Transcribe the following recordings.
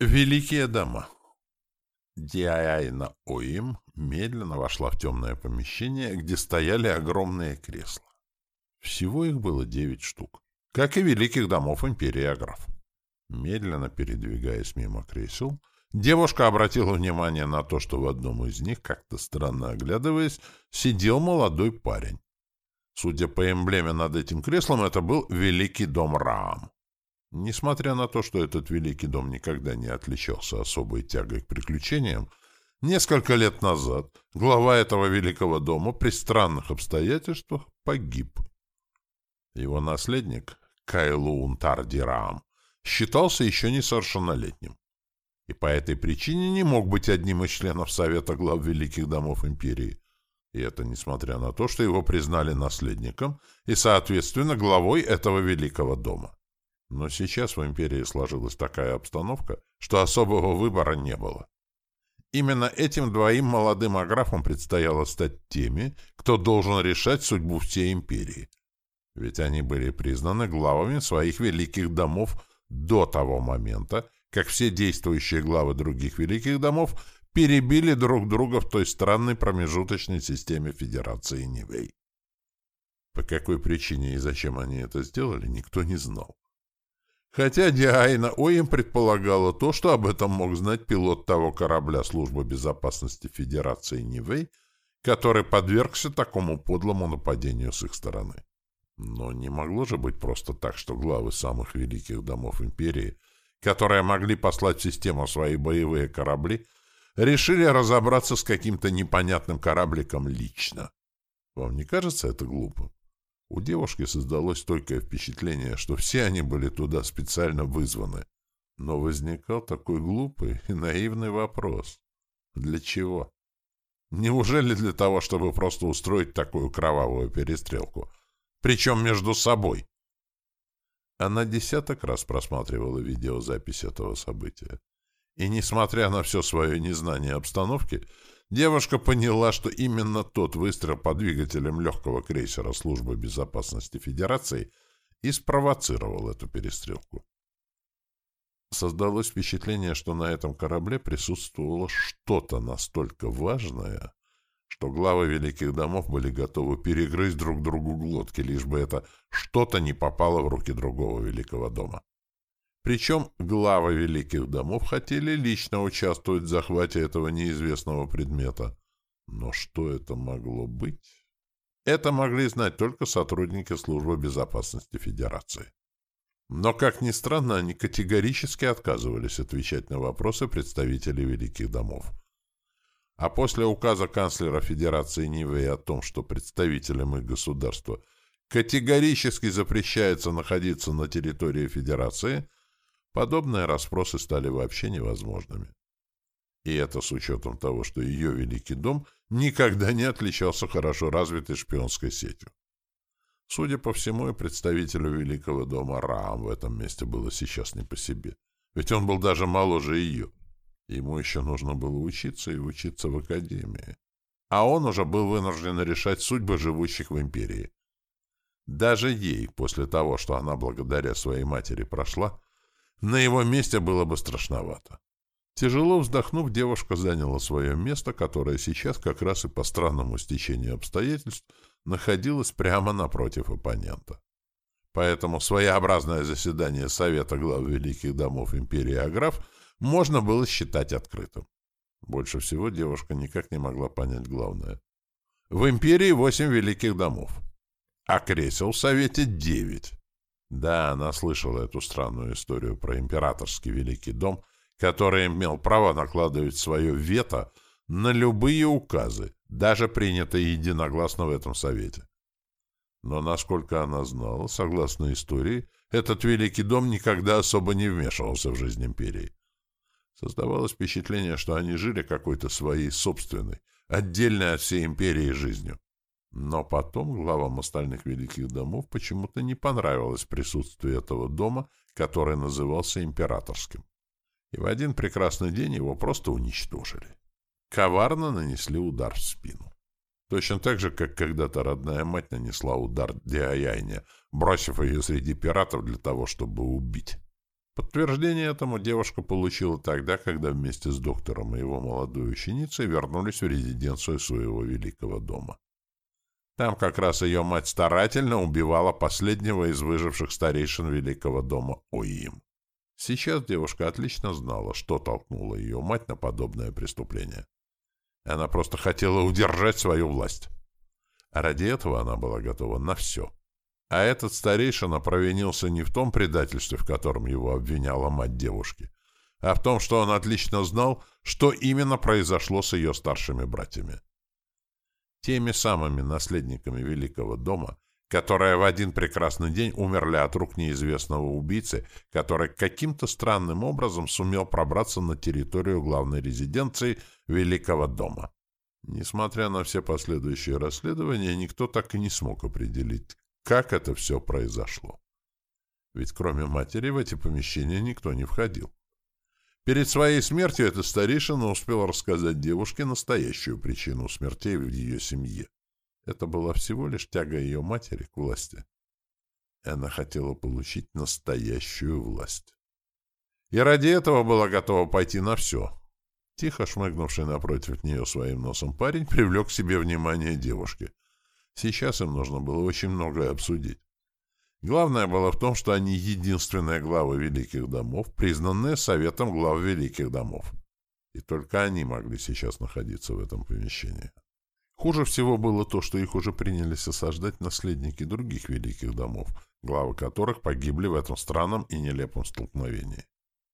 Великие дома. Диайна Оим медленно вошла в темное помещение, где стояли огромные кресла. Всего их было девять штук, как и великих домов империи Аграф. Медленно передвигаясь мимо кресел, девушка обратила внимание на то, что в одном из них, как-то странно оглядываясь, сидел молодой парень. Судя по эмблеме над этим креслом, это был Великий дом Раам. Несмотря на то, что этот великий дом никогда не отличался особой тягой к приключениям, несколько лет назад глава этого великого дома при странных обстоятельствах погиб. Его наследник, Кайлун Тардирам, считался еще несовершеннолетним и по этой причине не мог быть одним из членов Совета глав великих домов империи. И это несмотря на то, что его признали наследником и, соответственно, главой этого великого дома. Но сейчас в империи сложилась такая обстановка, что особого выбора не было. Именно этим двоим молодым аграфам предстояло стать теми, кто должен решать судьбу всей империи. Ведь они были признаны главами своих великих домов до того момента, как все действующие главы других великих домов перебили друг друга в той странной промежуточной системе Федерации Нивей. По какой причине и зачем они это сделали, никто не знал. Хотя Диайна Оим предполагала то, что об этом мог знать пилот того корабля Службы безопасности Федерации Нивей, который подвергся такому подлому нападению с их стороны. Но не могло же быть просто так, что главы самых великих домов империи, которые могли послать в систему свои боевые корабли, решили разобраться с каким-то непонятным корабликом лично. Вам не кажется это глупо? У девушки создалось стойкое впечатление, что все они были туда специально вызваны. Но возникал такой глупый и наивный вопрос. Для чего? Неужели для того, чтобы просто устроить такую кровавую перестрелку? Причем между собой. Она десяток раз просматривала видеозапись этого события. И, несмотря на все свое незнание обстановки, Девушка поняла, что именно тот выстрел по двигателям легкого крейсера Службы безопасности Федерации и спровоцировал эту перестрелку. Создалось впечатление, что на этом корабле присутствовало что-то настолько важное, что главы великих домов были готовы перегрызть друг другу глотки, лишь бы это что-то не попало в руки другого великого дома. Причем главы великих домов хотели лично участвовать в захвате этого неизвестного предмета. Но что это могло быть? Это могли знать только сотрудники Службы безопасности Федерации. Но, как ни странно, они категорически отказывались отвечать на вопросы представителей великих домов. А после указа канцлера Федерации Нивы о том, что представителям их государства категорически запрещается находиться на территории Федерации – Подобные расспросы стали вообще невозможными. И это с учетом того, что ее Великий дом никогда не отличался хорошо развитой шпионской сетью. Судя по всему, и представителю Великого дома Раам в этом месте было сейчас не по себе. Ведь он был даже моложе ее. Ему еще нужно было учиться и учиться в академии. А он уже был вынужден решать судьбы живущих в империи. Даже ей, после того, что она благодаря своей матери прошла, на его месте было бы страшновато. Тяжело вздохнув, девушка заняла свое место, которое сейчас как раз и по странному стечению обстоятельств находилось прямо напротив оппонента. Поэтому своеобразное заседание Совета глав Великих домов империи Аграф можно было считать открытым. Больше всего девушка никак не могла понять главное. В империи восемь великих домов, а кресел в Совете девять. Да, она слышала эту странную историю про императорский Великий дом, который имел право накладывать свое вето на любые указы, даже принятые единогласно в этом Совете. Но, насколько она знала, согласно истории, этот Великий дом никогда особо не вмешивался в жизнь империи. Создавалось впечатление, что они жили какой-то своей собственной, отдельной от всей империи жизнью. Но потом главам остальных великих домов почему-то не понравилось присутствие этого дома, который назывался императорским. И в один прекрасный день его просто уничтожили. Коварно нанесли удар в спину. Точно так же, как когда-то родная мать нанесла удар Диаяйне, бросив ее среди пиратов для того, чтобы убить. Подтверждение этому девушка получила тогда, когда вместе с доктором и его молодой ученицей вернулись в резиденцию своего великого дома. Там как раз ее мать старательно убивала последнего из выживших старейшин великого дома Оим. Сейчас девушка отлично знала, что толкнуло ее мать на подобное преступление. Она просто хотела удержать свою власть. А ради этого она была готова на все. А этот старейшина провинился не в том предательстве, в котором его обвиняла мать девушки, а в том, что он отлично знал, что именно произошло с ее старшими братьями. Теми самыми наследниками Великого дома, которые в один прекрасный день умерли от рук неизвестного убийцы, который каким-то странным образом сумел пробраться на территорию главной резиденции Великого дома. Несмотря на все последующие расследования, никто так и не смог определить, как это все произошло. Ведь кроме матери в эти помещения никто не входил. Перед своей смертью эта старейшина успела рассказать девушке настоящую причину смертей в ее семье. Это была всего лишь тяга ее матери к власти. Она хотела получить настоящую власть. И ради этого была готова пойти на все. Тихо шмыгнувший напротив нее своим носом парень привлек к себе внимание девушки. Сейчас им нужно было очень многое обсудить. Главное было в том, что они единственные главы великих домов, признанные Советом глав великих домов. И только они могли сейчас находиться в этом помещении. Хуже всего было то, что их уже принялись осаждать наследники других великих домов, главы которых погибли в этом странном и нелепом столкновении.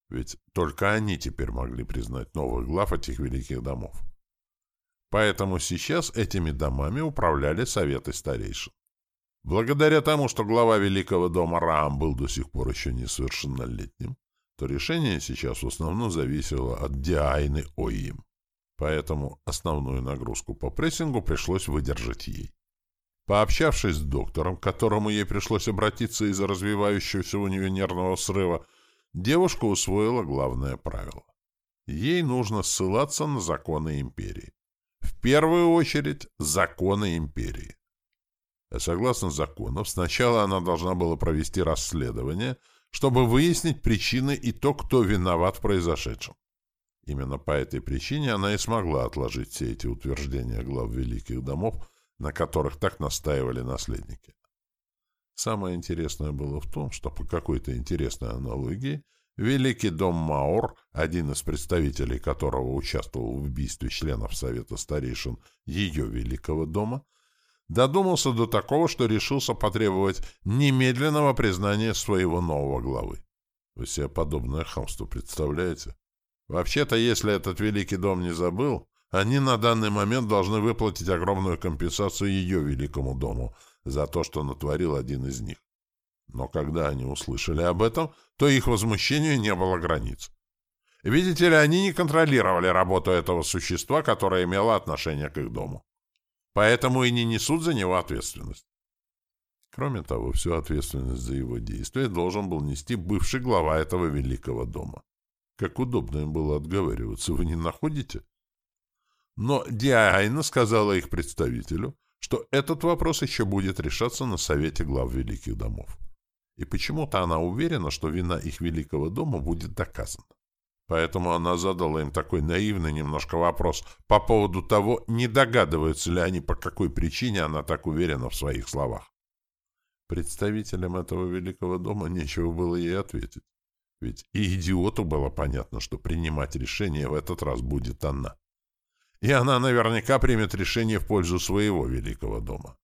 Ведь только они теперь могли признать новых глав этих великих домов. Поэтому сейчас этими домами управляли советы старейшин. Благодаря тому, что глава Великого дома Раам был до сих пор еще несовершеннолетним, то решение сейчас в основном зависело от Диайны Оим. Поэтому основную нагрузку по прессингу пришлось выдержать ей. Пообщавшись с доктором, к которому ей пришлось обратиться из-за развивающегося у нее нервного срыва, девушка усвоила главное правило. Ей нужно ссылаться на законы империи. В первую очередь, законы империи. Согласно законам, сначала она должна была провести расследование, чтобы выяснить причины и то, кто виноват в произошедшем. Именно по этой причине она и смогла отложить все эти утверждения глав великих домов, на которых так настаивали наследники. Самое интересное было в том, что по какой-то интересной аналогии Великий дом Маур, один из представителей которого участвовал в убийстве членов Совета старейшин ее Великого дома, додумался до такого, что решился потребовать немедленного признания своего нового главы. Вы себе подобное хамство представляете? Вообще-то, если этот Великий дом не забыл, они на данный момент должны выплатить огромную компенсацию ее Великому дому за то, что натворил один из них. Но когда они услышали об этом, то их возмущению не было границ. Видите ли, они не контролировали работу этого существа, которое имело отношение к их дому. Поэтому и не несут за него ответственность. Кроме того, всю ответственность за его действия должен был нести бывший глава этого великого дома. Как удобно им было отговариваться, вы не находите? Но Диайна сказала их представителю, что этот вопрос еще будет решаться на Совете глав великих домов. И почему-то она уверена, что вина их великого дома будет доказана. Поэтому она задала им такой наивный немножко вопрос по поводу того, не догадываются ли они, по какой причине она так уверена в своих словах. Представителям этого великого дома нечего было ей ответить. Ведь и идиоту было понятно, что принимать решение в этот раз будет она. И она наверняка примет решение в пользу своего великого дома.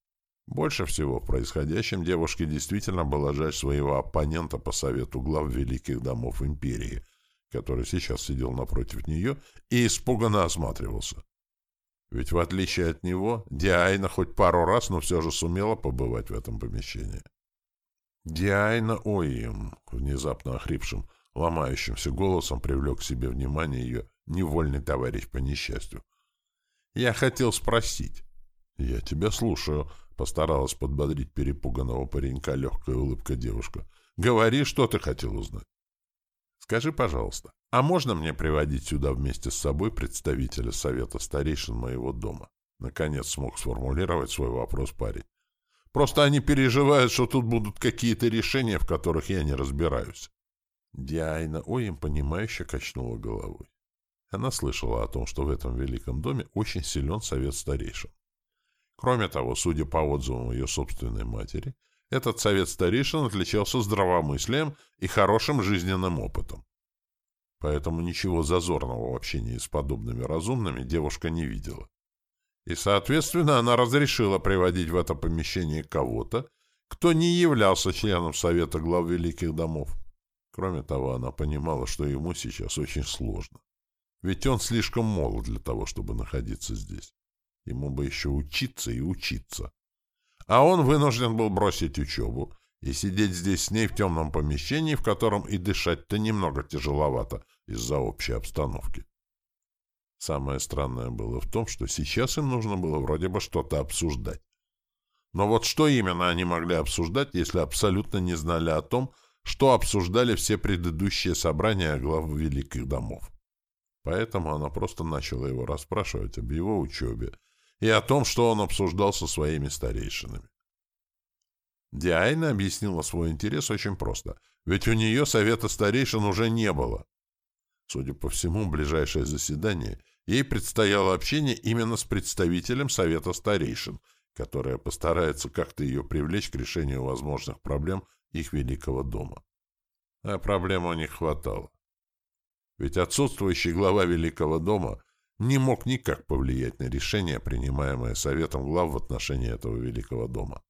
Больше всего в происходящем девушке действительно было жаль своего оппонента по совету глав великих домов империи, который сейчас сидел напротив нее и испуганно осматривался. Ведь в отличие от него, Диайна хоть пару раз, но все же сумела побывать в этом помещении. Диайна Оим, внезапно охрипшим, ломающимся голосом привлек к себе внимание ее невольный товарищ по несчастью. «Я хотел спросить». «Я тебя слушаю», Постаралась подбодрить перепуганного паренька легкая улыбка девушка. «Говори, что ты хотел узнать». «Скажи, пожалуйста, а можно мне приводить сюда вместе с собой представителя совета старейшин моего дома?» Наконец смог сформулировать свой вопрос парень. «Просто они переживают, что тут будут какие-то решения, в которых я не разбираюсь». Диайна Оим, понимающе качнула головой. Она слышала о том, что в этом великом доме очень силен совет старейшин. Кроме того, судя по отзывам ее собственной матери, этот совет старейшин отличался здравомыслием и хорошим жизненным опытом. Поэтому ничего зазорного в общении с подобными разумными девушка не видела. И, соответственно, она разрешила приводить в это помещение кого-то, кто не являлся членом Совета глав Великих домов. Кроме того, она понимала, что ему сейчас очень сложно. Ведь он слишком молод для того, чтобы находиться здесь. Ему бы еще учиться и учиться. А он вынужден был бросить учебу и сидеть здесь с ней в темном помещении, в котором и дышать-то немного тяжеловато из-за общей обстановки. Самое странное было в том, что сейчас им нужно было вроде бы что-то обсуждать. Но вот что именно они могли обсуждать, если абсолютно не знали о том, что обсуждали все предыдущие собрания глав великих домов. Поэтому она просто начала его расспрашивать об его учебе и о том, что он обсуждал со своими старейшинами. Диайна объяснила свой интерес очень просто, ведь у нее совета старейшин уже не было. Судя по всему, ближайшее заседание ей предстояло общение именно с представителем совета старейшин, которая постарается как-то ее привлечь к решению возможных проблем их великого дома. А проблем у них хватало. Ведь отсутствующий глава великого дома не мог никак повлиять на решение, принимаемое Советом глав в отношении этого великого дома.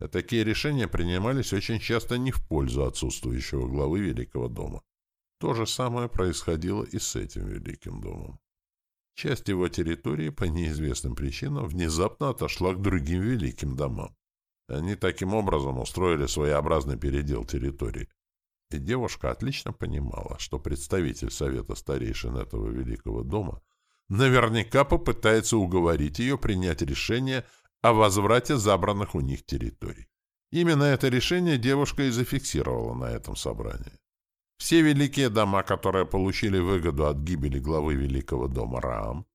А такие решения принимались очень часто не в пользу отсутствующего главы великого дома. То же самое происходило и с этим великим домом. Часть его территории по неизвестным причинам внезапно отошла к другим великим домам. Они таким образом устроили своеобразный передел территории. И девушка отлично понимала, что представитель Совета Старейшин этого Великого дома наверняка попытается уговорить ее принять решение о возврате забранных у них территорий. Именно это решение девушка и зафиксировала на этом собрании. Все великие дома, которые получили выгоду от гибели главы Великого дома Раам,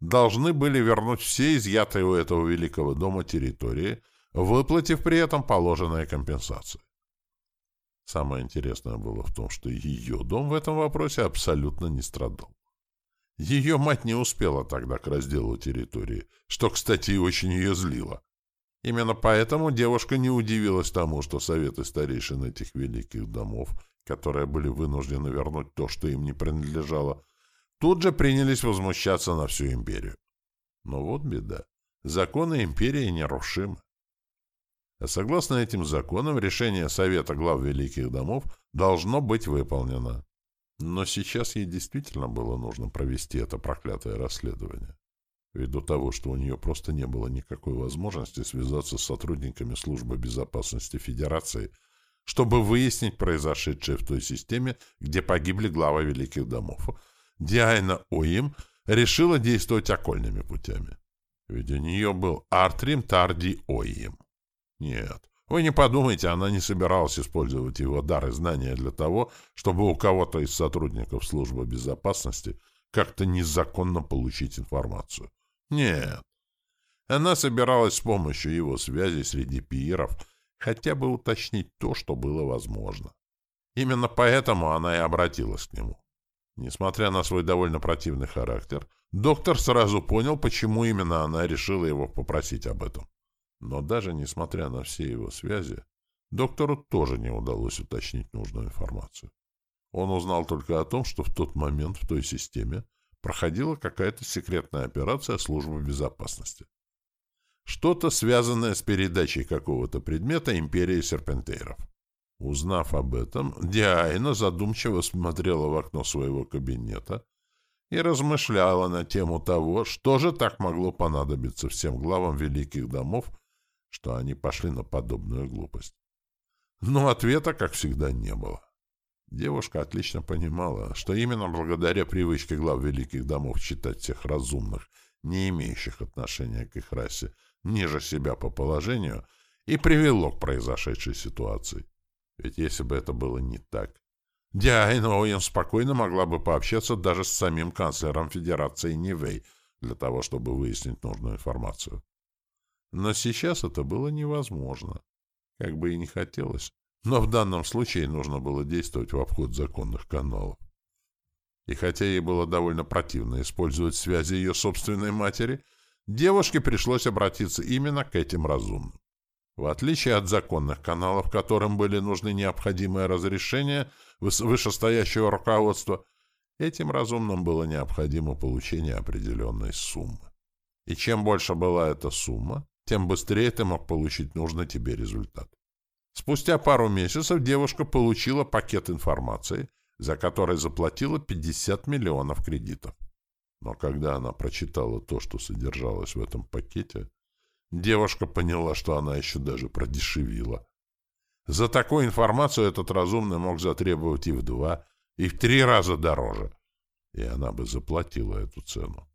должны были вернуть все изъятые у этого Великого дома территории – выплатив при этом положенные компенсации. Самое интересное было в том, что ее дом в этом вопросе абсолютно не страдал. Ее мать не успела тогда к разделу территории, что, кстати, очень ее злило. Именно поэтому девушка не удивилась тому, что советы старейшин этих великих домов, которые были вынуждены вернуть то, что им не принадлежало, тут же принялись возмущаться на всю империю. Но вот беда. Законы империи нерушимы. А согласно этим законам, решение Совета глав Великих домов должно быть выполнено. Но сейчас ей действительно было нужно провести это проклятое расследование. Ввиду того, что у нее просто не было никакой возможности связаться с сотрудниками Службы безопасности Федерации, чтобы выяснить произошедшее в той системе, где погибли главы Великих домов, Диайна Оим решила действовать окольными путями. Ведь у нее был Артрим Тарди Оим. Нет, вы не подумайте, она не собиралась использовать его дар и знания для того, чтобы у кого-то из сотрудников службы безопасности как-то незаконно получить информацию. Нет. Она собиралась с помощью его связи среди пиеров хотя бы уточнить то, что было возможно. Именно поэтому она и обратилась к нему. Несмотря на свой довольно противный характер, доктор сразу понял, почему именно она решила его попросить об этом. Но даже несмотря на все его связи, доктору тоже не удалось уточнить нужную информацию. Он узнал только о том, что в тот момент в той системе проходила какая-то секретная операция службы безопасности. Что-то связанное с передачей какого-то предмета империи серпентейров. Узнав об этом, Диайна задумчиво смотрела в окно своего кабинета и размышляла на тему того, что же так могло понадобиться всем главам великих домов что они пошли на подобную глупость. Но ответа, как всегда, не было. Девушка отлично понимала, что именно благодаря привычке глав великих домов считать всех разумных, не имеющих отношения к их расе, ниже себя по положению, и привело к произошедшей ситуации. Ведь если бы это было не так, Диайна Оуэн спокойно могла бы пообщаться даже с самим канцлером Федерации Нивей для того, чтобы выяснить нужную информацию. Но сейчас это было невозможно. Как бы и не хотелось, Но в данном случае нужно было действовать в обход законных каналов. И хотя ей было довольно противно использовать связи ее собственной матери, девушке пришлось обратиться именно к этим разумным. В отличие от законных каналов, которым были нужны необходимые разрешения вышестоящего руководства, этим разумным было необходимо получение определенной суммы. И чем больше была эта сумма, тем быстрее ты мог получить нужный тебе результат. Спустя пару месяцев девушка получила пакет информации, за который заплатила 50 миллионов кредитов. Но когда она прочитала то, что содержалось в этом пакете, девушка поняла, что она еще даже продешевила. За такую информацию этот разумный мог затребовать и в два, и в три раза дороже, и она бы заплатила эту цену.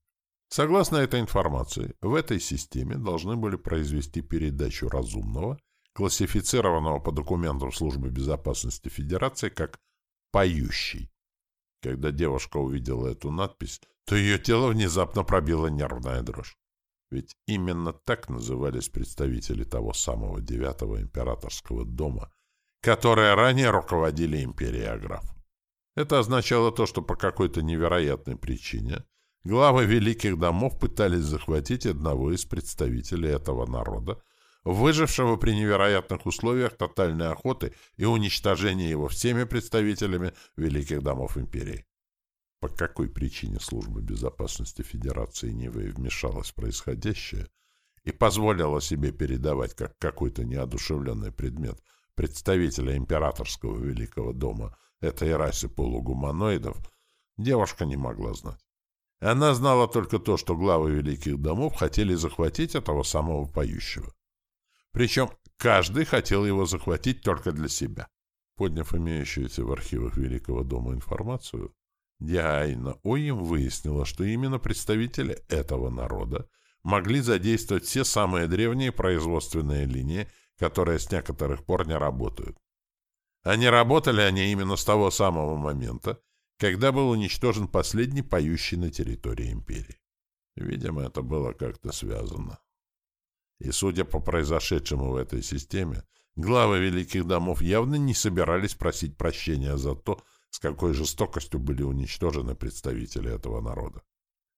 Согласно этой информации, в этой системе должны были произвести передачу разумного, классифицированного по документам Службы безопасности Федерации как «поющий». Когда девушка увидела эту надпись, то ее тело внезапно пробило нервная дрожь. Ведь именно так назывались представители того самого девятого императорского дома, которые ранее руководили империей Аграф. Это означало то, что по какой-то невероятной причине главы великих домов пытались захватить одного из представителей этого народа, выжившего при невероятных условиях тотальной охоты и уничтожения его всеми представителями великих домов империи. По какой причине Служба безопасности Федерации Нивы вмешалась в происходящее и позволила себе передавать как какой-то неодушевленный предмет представителя императорского великого дома этой расе полугуманоидов, девушка не могла знать. Она знала только то, что главы великих домов хотели захватить этого самого поющего. Причем каждый хотел его захватить только для себя. Подняв имеющуюся в архивах Великого дома информацию, Диайна Оим выяснила, что именно представители этого народа могли задействовать все самые древние производственные линии, которые с некоторых пор не работают. А не работали они именно с того самого момента, когда был уничтожен последний поющий на территории империи. Видимо, это было как-то связано. И, судя по произошедшему в этой системе, главы великих домов явно не собирались просить прощения за то, с какой жестокостью были уничтожены представители этого народа.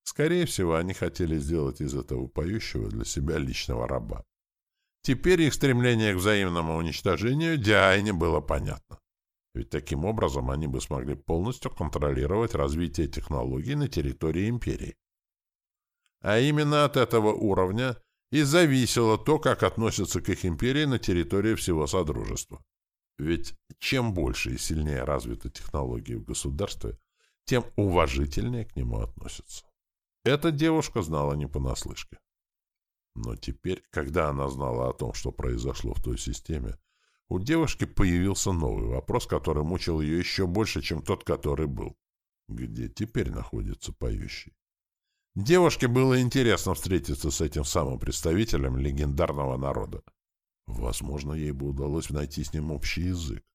Скорее всего, они хотели сделать из этого поющего для себя личного раба. Теперь их стремление к взаимному уничтожению Диайне было понятно. Ведь таким образом они бы смогли полностью контролировать развитие технологий на территории империи. А именно от этого уровня и зависело то, как относятся к их империи на территории всего Содружества. Ведь чем больше и сильнее развиты технологии в государстве, тем уважительнее к нему относятся. Эта девушка знала не понаслышке. Но теперь, когда она знала о том, что произошло в той системе, у девушки появился новый вопрос, который мучил ее еще больше, чем тот, который был. Где теперь находится поющий? Девушке было интересно встретиться с этим самым представителем легендарного народа. Возможно, ей бы удалось найти с ним общий язык.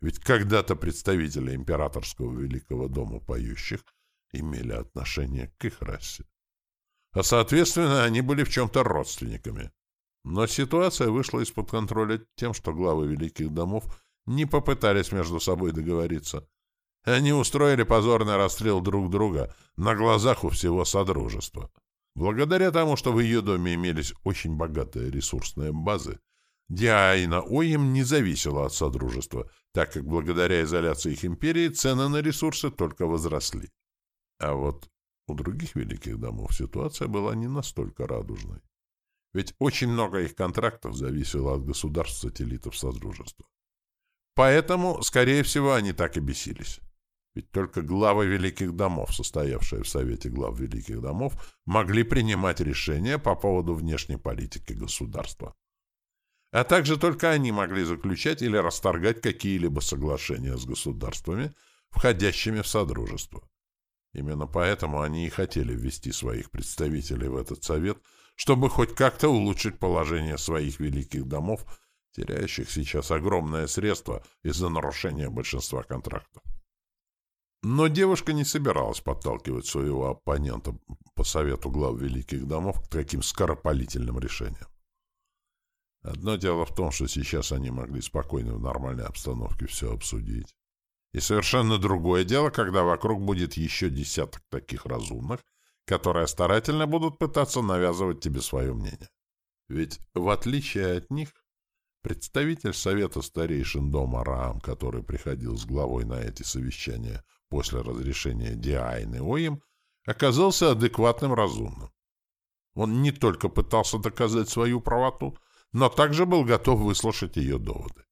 Ведь когда-то представители императорского великого дома поющих имели отношение к их расе. А, соответственно, они были в чем-то родственниками. Но ситуация вышла из-под контроля тем, что главы великих домов не попытались между собой договориться. Они устроили позорный расстрел друг друга на глазах у всего Содружества. Благодаря тому, что в ее доме имелись очень богатые ресурсные базы, Диайна Оим не зависела от Содружества, так как благодаря изоляции их империи цены на ресурсы только возросли. А вот у других великих домов ситуация была не настолько радужной. Ведь очень много их контрактов зависело от государств-сателлитов Содружества. Поэтому, скорее всего, они так и бесились. Ведь только главы великих домов, состоявшие в Совете глав великих домов, могли принимать решения по поводу внешней политики государства. А также только они могли заключать или расторгать какие-либо соглашения с государствами, входящими в Содружество. Именно поэтому они и хотели ввести своих представителей в этот совет, чтобы хоть как-то улучшить положение своих великих домов, теряющих сейчас огромное средство из-за нарушения большинства контрактов. Но девушка не собиралась подталкивать своего оппонента по совету глав великих домов к таким скоропалительным решениям. Одно дело в том, что сейчас они могли спокойно в нормальной обстановке все обсудить. И совершенно другое дело, когда вокруг будет еще десяток таких разумных, которые старательно будут пытаться навязывать тебе свое мнение. Ведь, в отличие от них, представитель Совета старейшин дома Раам, который приходил с главой на эти совещания после разрешения Диайны Оим, оказался адекватным разумным. Он не только пытался доказать свою правоту, но также был готов выслушать ее доводы.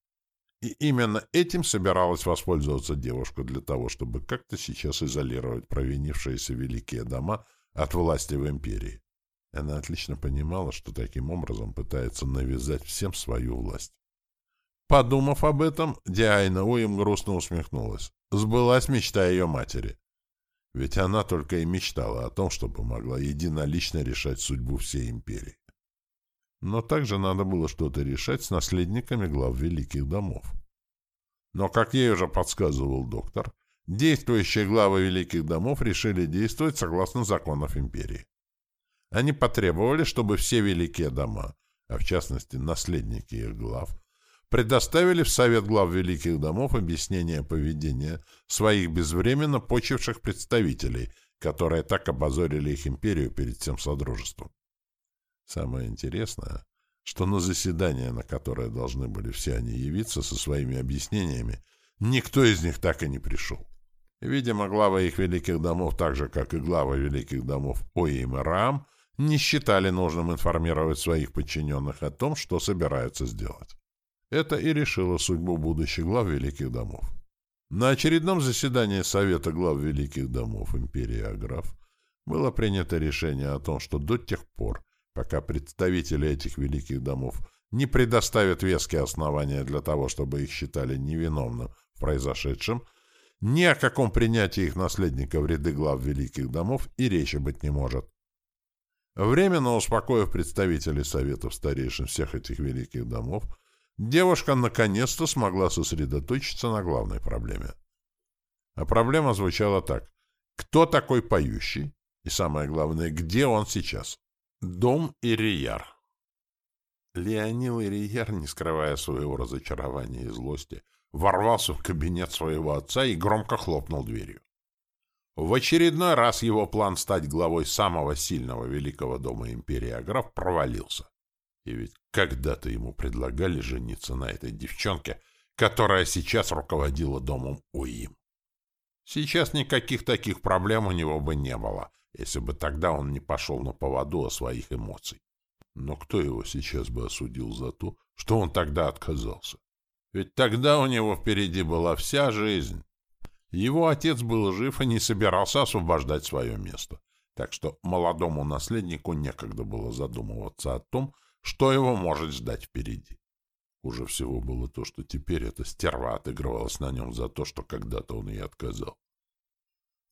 И именно этим собиралась воспользоваться девушка для того, чтобы как-то сейчас изолировать провинившиеся великие дома от власти в империи. Она отлично понимала, что таким образом пытается навязать всем свою власть. Подумав об этом, Диайна Уим грустно усмехнулась. Сбылась мечта ее матери. Ведь она только и мечтала о том, чтобы могла единолично решать судьбу всей империи. Но также надо было что-то решать с наследниками глав великих домов. Но, как ей уже подсказывал доктор, действующие главы великих домов решили действовать согласно законов империи. Они потребовали, чтобы все великие дома, а в частности наследники их глав, предоставили в Совет глав великих домов объяснение поведения своих безвременно почивших представителей, которые так обозорили их империю перед всем Содружеством. Самое интересное, что на заседание, на которое должны были все они явиться со своими объяснениями, никто из них так и не пришел. Видимо, главы их великих домов, так же, как и главы великих домов Оим и Раам, не считали нужным информировать своих подчиненных о том, что собираются сделать. Это и решило судьбу будущих глав великих домов. На очередном заседании Совета глав великих домов империи Аграф было принято решение о том, что до тех пор, пока представители этих великих домов не предоставят веские основания для того, чтобы их считали невиновным в произошедшем, ни о каком принятии их наследника в ряды глав великих домов и речи быть не может. Временно успокоив представителей советов старейшин всех этих великих домов, девушка наконец-то смогла сосредоточиться на главной проблеме. А проблема звучала так. Кто такой поющий? И самое главное, где он сейчас? Дом Ирияр. Леонил Ирияр, не скрывая своего разочарования и злости, ворвался в кабинет своего отца и громко хлопнул дверью. В очередной раз его план стать главой самого сильного великого дома империи Аграф провалился. И ведь когда-то ему предлагали жениться на этой девчонке, которая сейчас руководила домом Уим. Сейчас никаких таких проблем у него бы не было — если бы тогда он не пошел на поводу о своих эмоций. Но кто его сейчас бы осудил за то, что он тогда отказался? Ведь тогда у него впереди была вся жизнь. Его отец был жив и не собирался освобождать свое место. Так что молодому наследнику некогда было задумываться о том, что его может ждать впереди. Уже всего было то, что теперь эта стерва отыгрывалась на нем за то, что когда-то он ей отказал.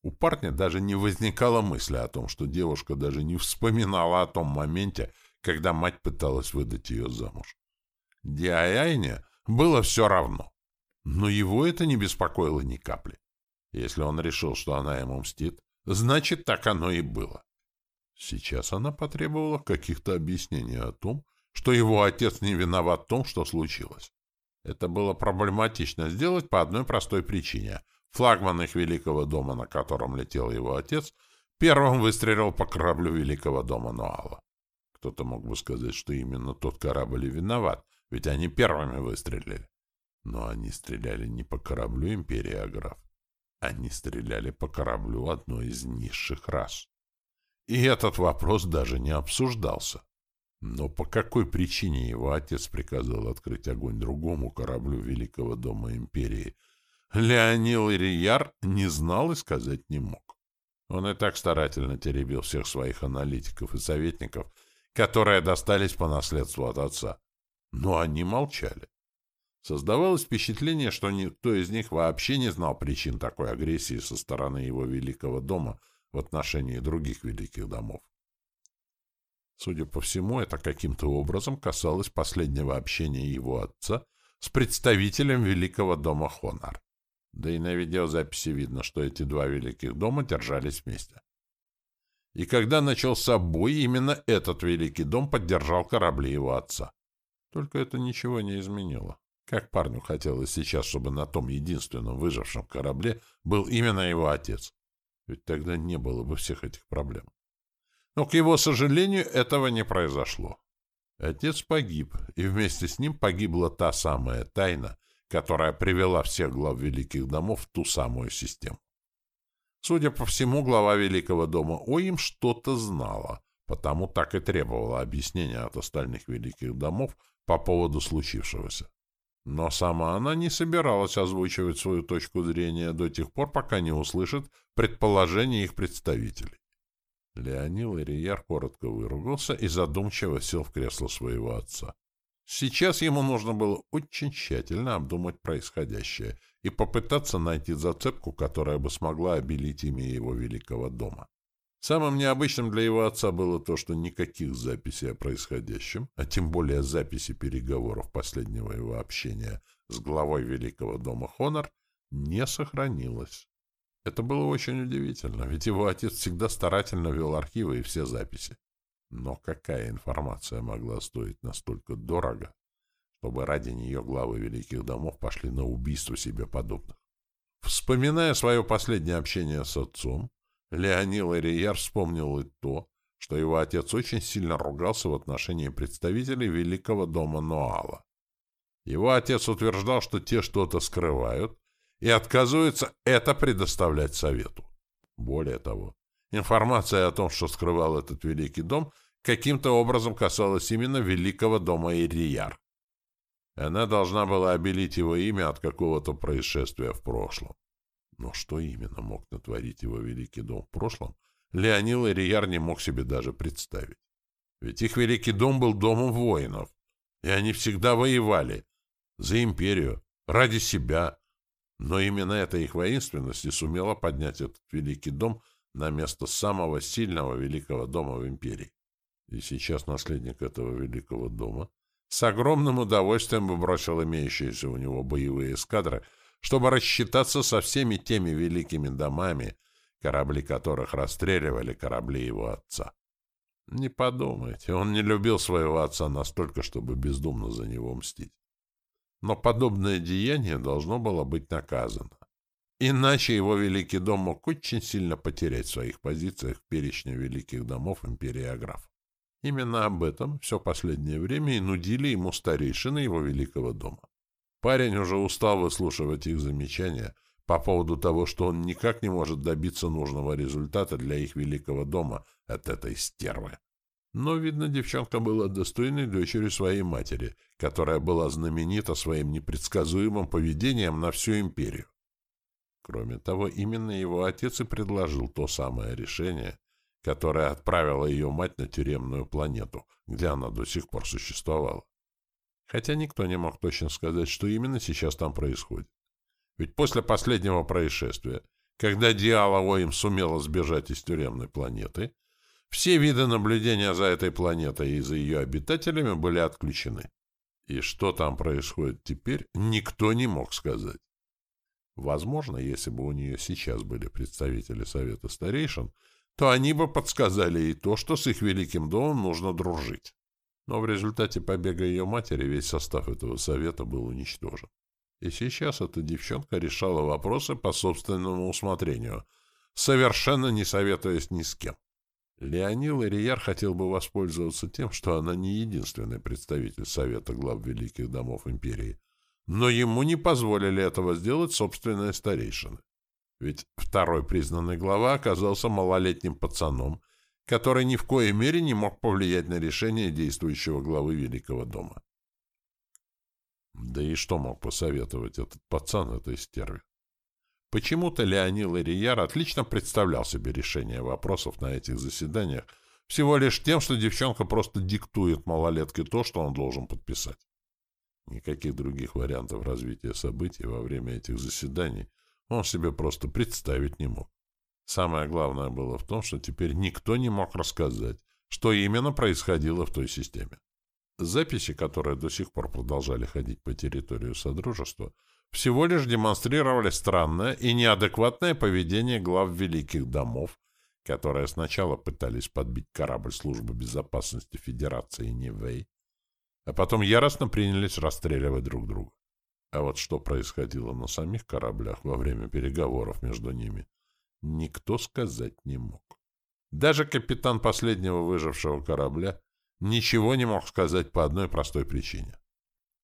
У парня даже не возникало мысли о том, что девушка даже не вспоминала о том моменте, когда мать пыталась выдать ее замуж. Диайне было все равно. Но его это не беспокоило ни капли. Если он решил, что она ему мстит, значит, так оно и было. Сейчас она потребовала каких-то объяснений о том, что его отец не виноват в том, что случилось. Это было проблематично сделать по одной простой причине — Флагман их великого дома, на котором летел его отец, первым выстрелил по кораблю великого дома Нуала. Кто-то мог бы сказать, что именно тот корабль и виноват, ведь они первыми выстрелили. Но они стреляли не по кораблю Империи Аграф. Они стреляли по кораблю одной из низших рас. И этот вопрос даже не обсуждался. Но по какой причине его отец приказал открыть огонь другому кораблю Великого дома Империи — Леонил Ирияр не знал и сказать не мог. Он и так старательно теребил всех своих аналитиков и советников, которые достались по наследству от отца. Но они молчали. Создавалось впечатление, что никто из них вообще не знал причин такой агрессии со стороны его великого дома в отношении других великих домов. Судя по всему, это каким-то образом касалось последнего общения его отца с представителем великого дома Хонар. Да и на видеозаписи видно, что эти два великих дома держались вместе. И когда начался бой, именно этот великий дом поддержал корабли его отца. Только это ничего не изменило. Как парню хотелось сейчас, чтобы на том единственном выжившем корабле был именно его отец. Ведь тогда не было бы всех этих проблем. Но, к его сожалению, этого не произошло. Отец погиб, и вместе с ним погибла та самая тайна, которая привела всех глав великих домов в ту самую систему. Судя по всему, глава великого дома Оим что-то знала, потому так и требовала объяснения от остальных великих домов по поводу случившегося. Но сама она не собиралась озвучивать свою точку зрения до тех пор, пока не услышит предположения их представителей. Леонил Ирияр коротко выругался и задумчиво сел в кресло своего отца. Сейчас ему нужно было очень тщательно обдумать происходящее и попытаться найти зацепку, которая бы смогла обелить имя его великого дома. Самым необычным для его отца было то, что никаких записей о происходящем, а тем более записи переговоров последнего его общения с главой Великого дома Хонор, не сохранилось. Это было очень удивительно, ведь его отец всегда старательно вел архивы и все записи. Но какая информация могла стоить настолько дорого, чтобы ради нее главы великих домов пошли на убийство себе подобных? Вспоминая свое последнее общение с отцом, Леонил Ирияр вспомнил и то, что его отец очень сильно ругался в отношении представителей Великого дома Ноала. Его отец утверждал, что те что-то скрывают, и отказываются это предоставлять совету. Более того, информация о том, что скрывал этот Великий дом, каким-то образом касалась именно Великого дома Ирияр. Она должна была обелить его имя от какого-то происшествия в прошлом. Но что именно мог натворить его великий дом в прошлом, Леонил Ирияр не мог себе даже представить. Ведь их великий дом был домом воинов, и они всегда воевали за империю, ради себя. Но именно эта их воинственность и сумела поднять этот великий дом на место самого сильного великого дома в империи. И сейчас наследник этого великого дома с огромным удовольствием бы бросил имеющиеся у него боевые эскадры — чтобы рассчитаться со всеми теми великими домами, корабли которых расстреливали корабли его отца. Не подумайте, он не любил своего отца настолько, чтобы бездумно за него мстить. Но подобное деяние должно было быть наказано. Иначе его великий дом мог очень сильно потерять в своих позициях в перечне великих домов империи Аграф. Именно об этом все последнее время и нудили ему старейшины его великого дома. Парень уже устал выслушивать их замечания по поводу того, что он никак не может добиться нужного результата для их великого дома от этой стервы. Но, видно, девчонка была достойной дочерью своей матери, которая была знаменита своим непредсказуемым поведением на всю империю. Кроме того, именно его отец и предложил то самое решение, которое отправило ее мать на тюремную планету, где она до сих пор существовала. Хотя никто не мог точно сказать, что именно сейчас там происходит. Ведь после последнего происшествия, когда Диала Оим сумела сбежать из тюремной планеты, все виды наблюдения за этой планетой и за ее обитателями были отключены. И что там происходит теперь, никто не мог сказать. Возможно, если бы у нее сейчас были представители Совета Старейшин, то они бы подсказали и то, что с их Великим Домом нужно дружить но в результате побега ее матери весь состав этого совета был уничтожен. И сейчас эта девчонка решала вопросы по собственному усмотрению, совершенно не советуясь ни с кем. Леонил Ирияр хотел бы воспользоваться тем, что она не единственный представитель Совета глав Великих Домов Империи, но ему не позволили этого сделать собственные старейшины. Ведь второй признанный глава оказался малолетним пацаном, который ни в коей мере не мог повлиять на решение действующего главы Великого дома. Да и что мог посоветовать этот пацан этой стерве? Почему-то Леонил Ирияр отлично представлял себе решение вопросов на этих заседаниях всего лишь тем, что девчонка просто диктует малолетке то, что он должен подписать. Никаких других вариантов развития событий во время этих заседаний он себе просто представить не мог. Самое главное было в том, что теперь никто не мог рассказать, что именно происходило в той системе. Записи, которые до сих пор продолжали ходить по территории Содружества, всего лишь демонстрировали странное и неадекватное поведение глав великих домов, которые сначала пытались подбить корабль службы безопасности Федерации Нивэй, а потом яростно принялись расстреливать друг друга. А вот что происходило на самих кораблях во время переговоров между ними, никто сказать не мог. Даже капитан последнего выжившего корабля ничего не мог сказать по одной простой причине.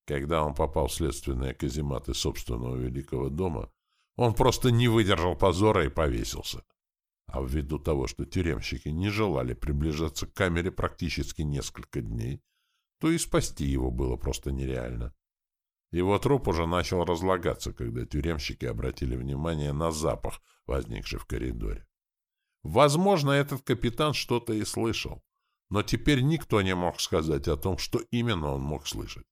Когда он попал в следственные казематы собственного великого дома, он просто не выдержал позора и повесился. А ввиду того, что тюремщики не желали приближаться к камере практически несколько дней, то и спасти его было просто нереально. Его труп уже начал разлагаться, когда тюремщики обратили внимание на запах, возникший в коридоре. Возможно, этот капитан что-то и слышал, но теперь никто не мог сказать о том, что именно он мог слышать.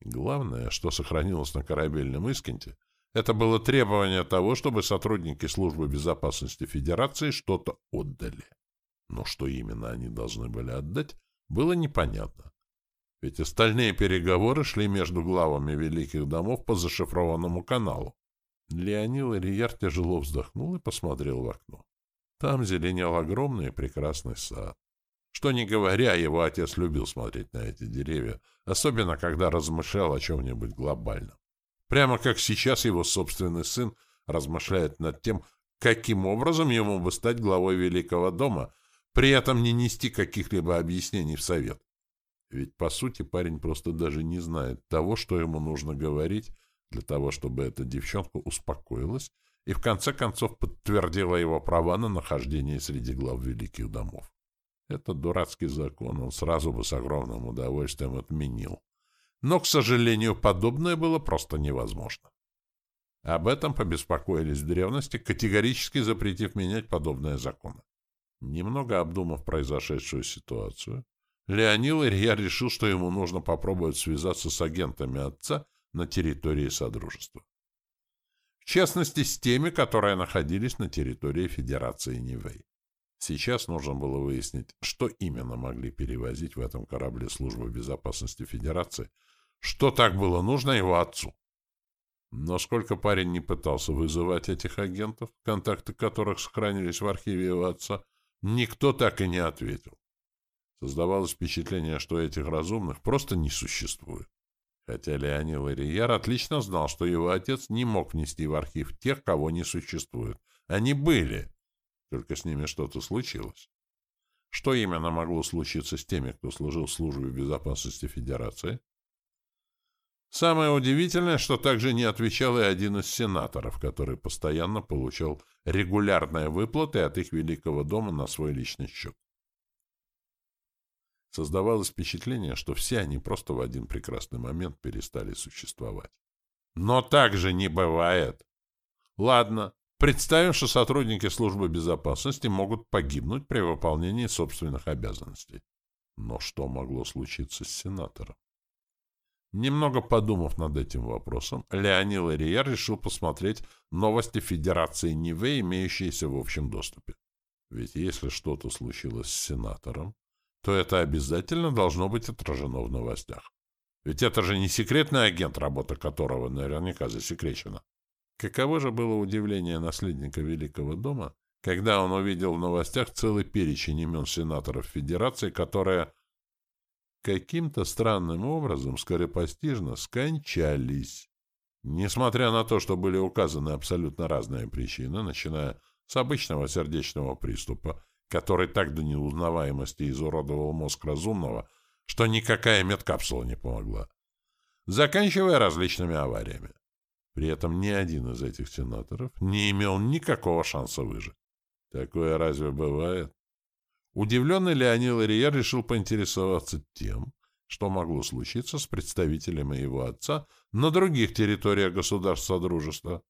Главное, что сохранилось на корабельном Искенте, это было требование того, чтобы сотрудники Службы безопасности Федерации что-то отдали. Но что именно они должны были отдать, было непонятно. Ведь остальные переговоры шли между главами великих домов по зашифрованному каналу. Леонил Ильяр тяжело вздохнул и посмотрел в окно. Там зеленел огромный и прекрасный сад. Что не говоря, его отец любил смотреть на эти деревья, особенно когда размышлял о чем-нибудь глобальном. Прямо как сейчас его собственный сын размышляет над тем, каким образом ему бы стать главой Великого дома, при этом не нести каких-либо объяснений в совет. Ведь, по сути, парень просто даже не знает того, что ему нужно говорить для того, чтобы эта девчонка успокоилась и в конце концов подтвердила его права на нахождение среди глав великих домов. Этот дурацкий закон он сразу бы с огромным удовольствием отменил. Но, к сожалению, подобное было просто невозможно. Об этом побеспокоились в древности, категорически запретив менять подобные законы. Немного обдумав произошедшую ситуацию, Леонил Илья решил, что ему нужно попробовать связаться с агентами отца на территории Содружества. В частности, с теми, которые находились на территории Федерации Нивэй. Сейчас нужно было выяснить, что именно могли перевозить в этом корабле службы безопасности Федерации, что так было нужно его отцу. Но сколько парень не пытался вызывать этих агентов, контакты которых сохранились в архиве его отца, никто так и не ответил. Создавалось впечатление, что этих разумных просто не существует. Хотя Леонид Ларияр отлично знал, что его отец не мог внести в архив тех, кого не существует. Они были, только с ними что-то случилось. Что именно могло случиться с теми, кто служил в службе безопасности Федерации? Самое удивительное, что также не отвечал и один из сенаторов, который постоянно получал регулярные выплаты от их великого дома на свой личный счет. Создавалось впечатление, что все они просто в один прекрасный момент перестали существовать. Но так же не бывает. Ладно, представим, что сотрудники службы безопасности могут погибнуть при выполнении собственных обязанностей. Но что могло случиться с сенатором? Немного подумав над этим вопросом, Леонид Ларияр решил посмотреть новости Федерации Ниве, имеющиеся в общем доступе. Ведь если что-то случилось с сенатором, то это обязательно должно быть отражено в новостях. Ведь это же не секретный агент, работа которого наверняка засекречена. Каково же было удивление наследника Великого дома, когда он увидел в новостях целый перечень имен сенаторов Федерации, которые каким-то странным образом скоропостижно скончались. Несмотря на то, что были указаны абсолютно разные причины, начиная с обычного сердечного приступа, который так до неузнаваемости изуродовал мозг разумного, что никакая медкапсула не помогла, заканчивая различными авариями. При этом ни один из этих сенаторов не имел никакого шанса выжить. Такое разве бывает? Удивленный Леонид Лария решил поинтересоваться тем, что могло случиться с представителями его отца на других территориях государств Содружества.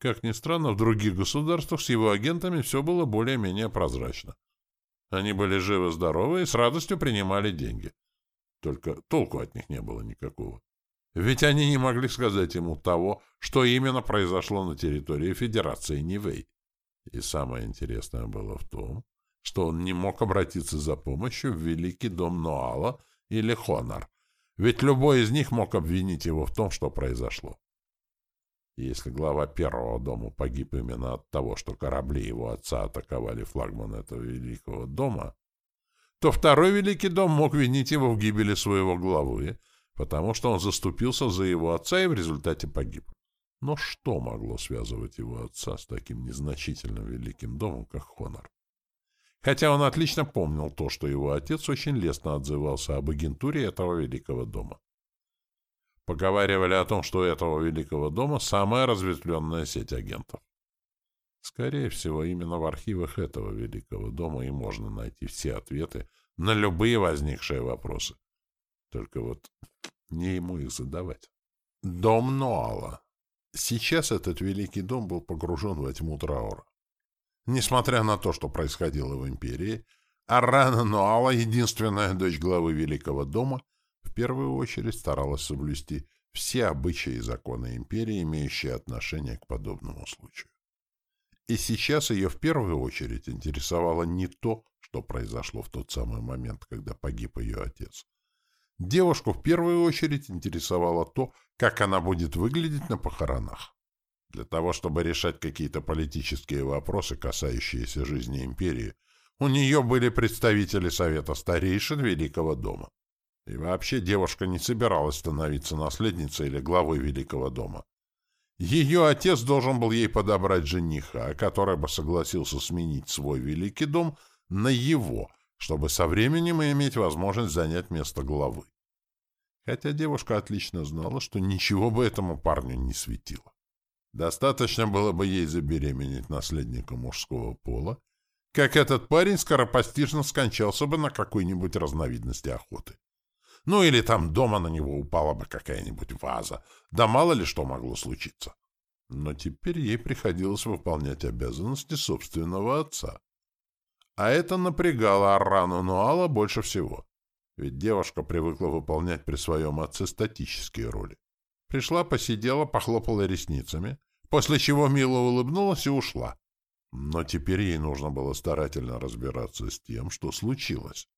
Как ни странно, в других государствах с его агентами все было более-менее прозрачно. Они были живы-здоровы и с радостью принимали деньги. Только толку от них не было никакого. Ведь они не могли сказать ему того, что именно произошло на территории Федерации Нивэй. И самое интересное было в том, что он не мог обратиться за помощью в Великий дом Ноала или Хонор, ведь любой из них мог обвинить его в том, что произошло. Если глава первого дома погиб именно от того, что корабли его отца атаковали флагман этого Великого дома, то второй Великий дом мог винить его в гибели своего главы, потому что он заступился за его отца и в результате погиб. Но что могло связывать его отца с таким незначительным великим домом, как Хонор? Хотя он отлично помнил то, что его отец очень лестно отзывался об агентуре этого великого дома. Поговаривали о том, что у этого великого дома самая разветвленная сеть агентов. Скорее всего, именно в архивах этого великого дома и можно найти все ответы на любые возникшие вопросы. Только вот не ему их задавать. Дом Ноала. Сейчас этот великий дом был погружен во тьму траура. Несмотря на то, что происходило в империи, Арана Ноала, единственная дочь главы великого дома, в первую очередь старалась соблюсти все обычаи и законы империи, имеющие отношение к подобному случаю. И сейчас ее в первую очередь интересовало не то, что произошло в тот самый момент, когда погиб ее отец. Девушку в первую очередь интересовало то, как она будет выглядеть на похоронах. Для того, чтобы решать какие-то политические вопросы, касающиеся жизни империи, у нее были представители Совета Старейшин Великого дома. И вообще девушка не собиралась становиться наследницей или главой Великого дома. Ее отец должен был ей подобрать жениха, который бы согласился сменить свой великий дом на его, чтобы со временем иметь возможность занять место главы. Хотя девушка отлично знала, что ничего бы этому парню не светило. Достаточно было бы ей забеременеть наследника мужского пола, как этот парень скоропостижно скончался бы на какой-нибудь разновидности охоты. Ну или там дома на него упала бы какая-нибудь ваза. Да мало ли что могло случиться. Но теперь ей приходилось выполнять обязанности собственного отца. А это напрягало Аррану Нуала больше всего. Ведь девушка привыкла выполнять при своем отце статические роли. Пришла, посидела, похлопала ресницами, после чего мило улыбнулась и ушла. Но теперь ей нужно было старательно разбираться с тем, что случилось.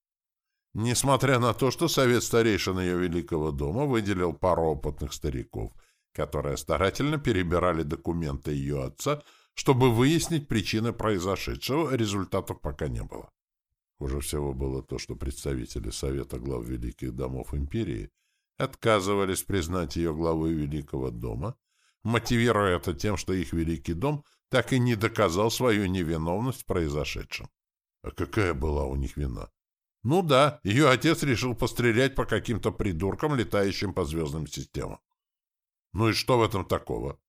Несмотря на то, что совет старейшин ее великого дома выделил пару опытных стариков, которые старательно перебирали документы ее отца, чтобы выяснить причины произошедшего, результатов пока не было. Хуже всего было то, что представители Совета глав великих домов империи отказывались признать ее главой Великого дома, мотивируя это тем, что их Великий дом так и не доказал свою невиновность в произошедшем. А какая была у них вина? Ну да, ее отец решил пострелять по каким-то придуркам, летающим по звездным системам. Ну и что в этом такого?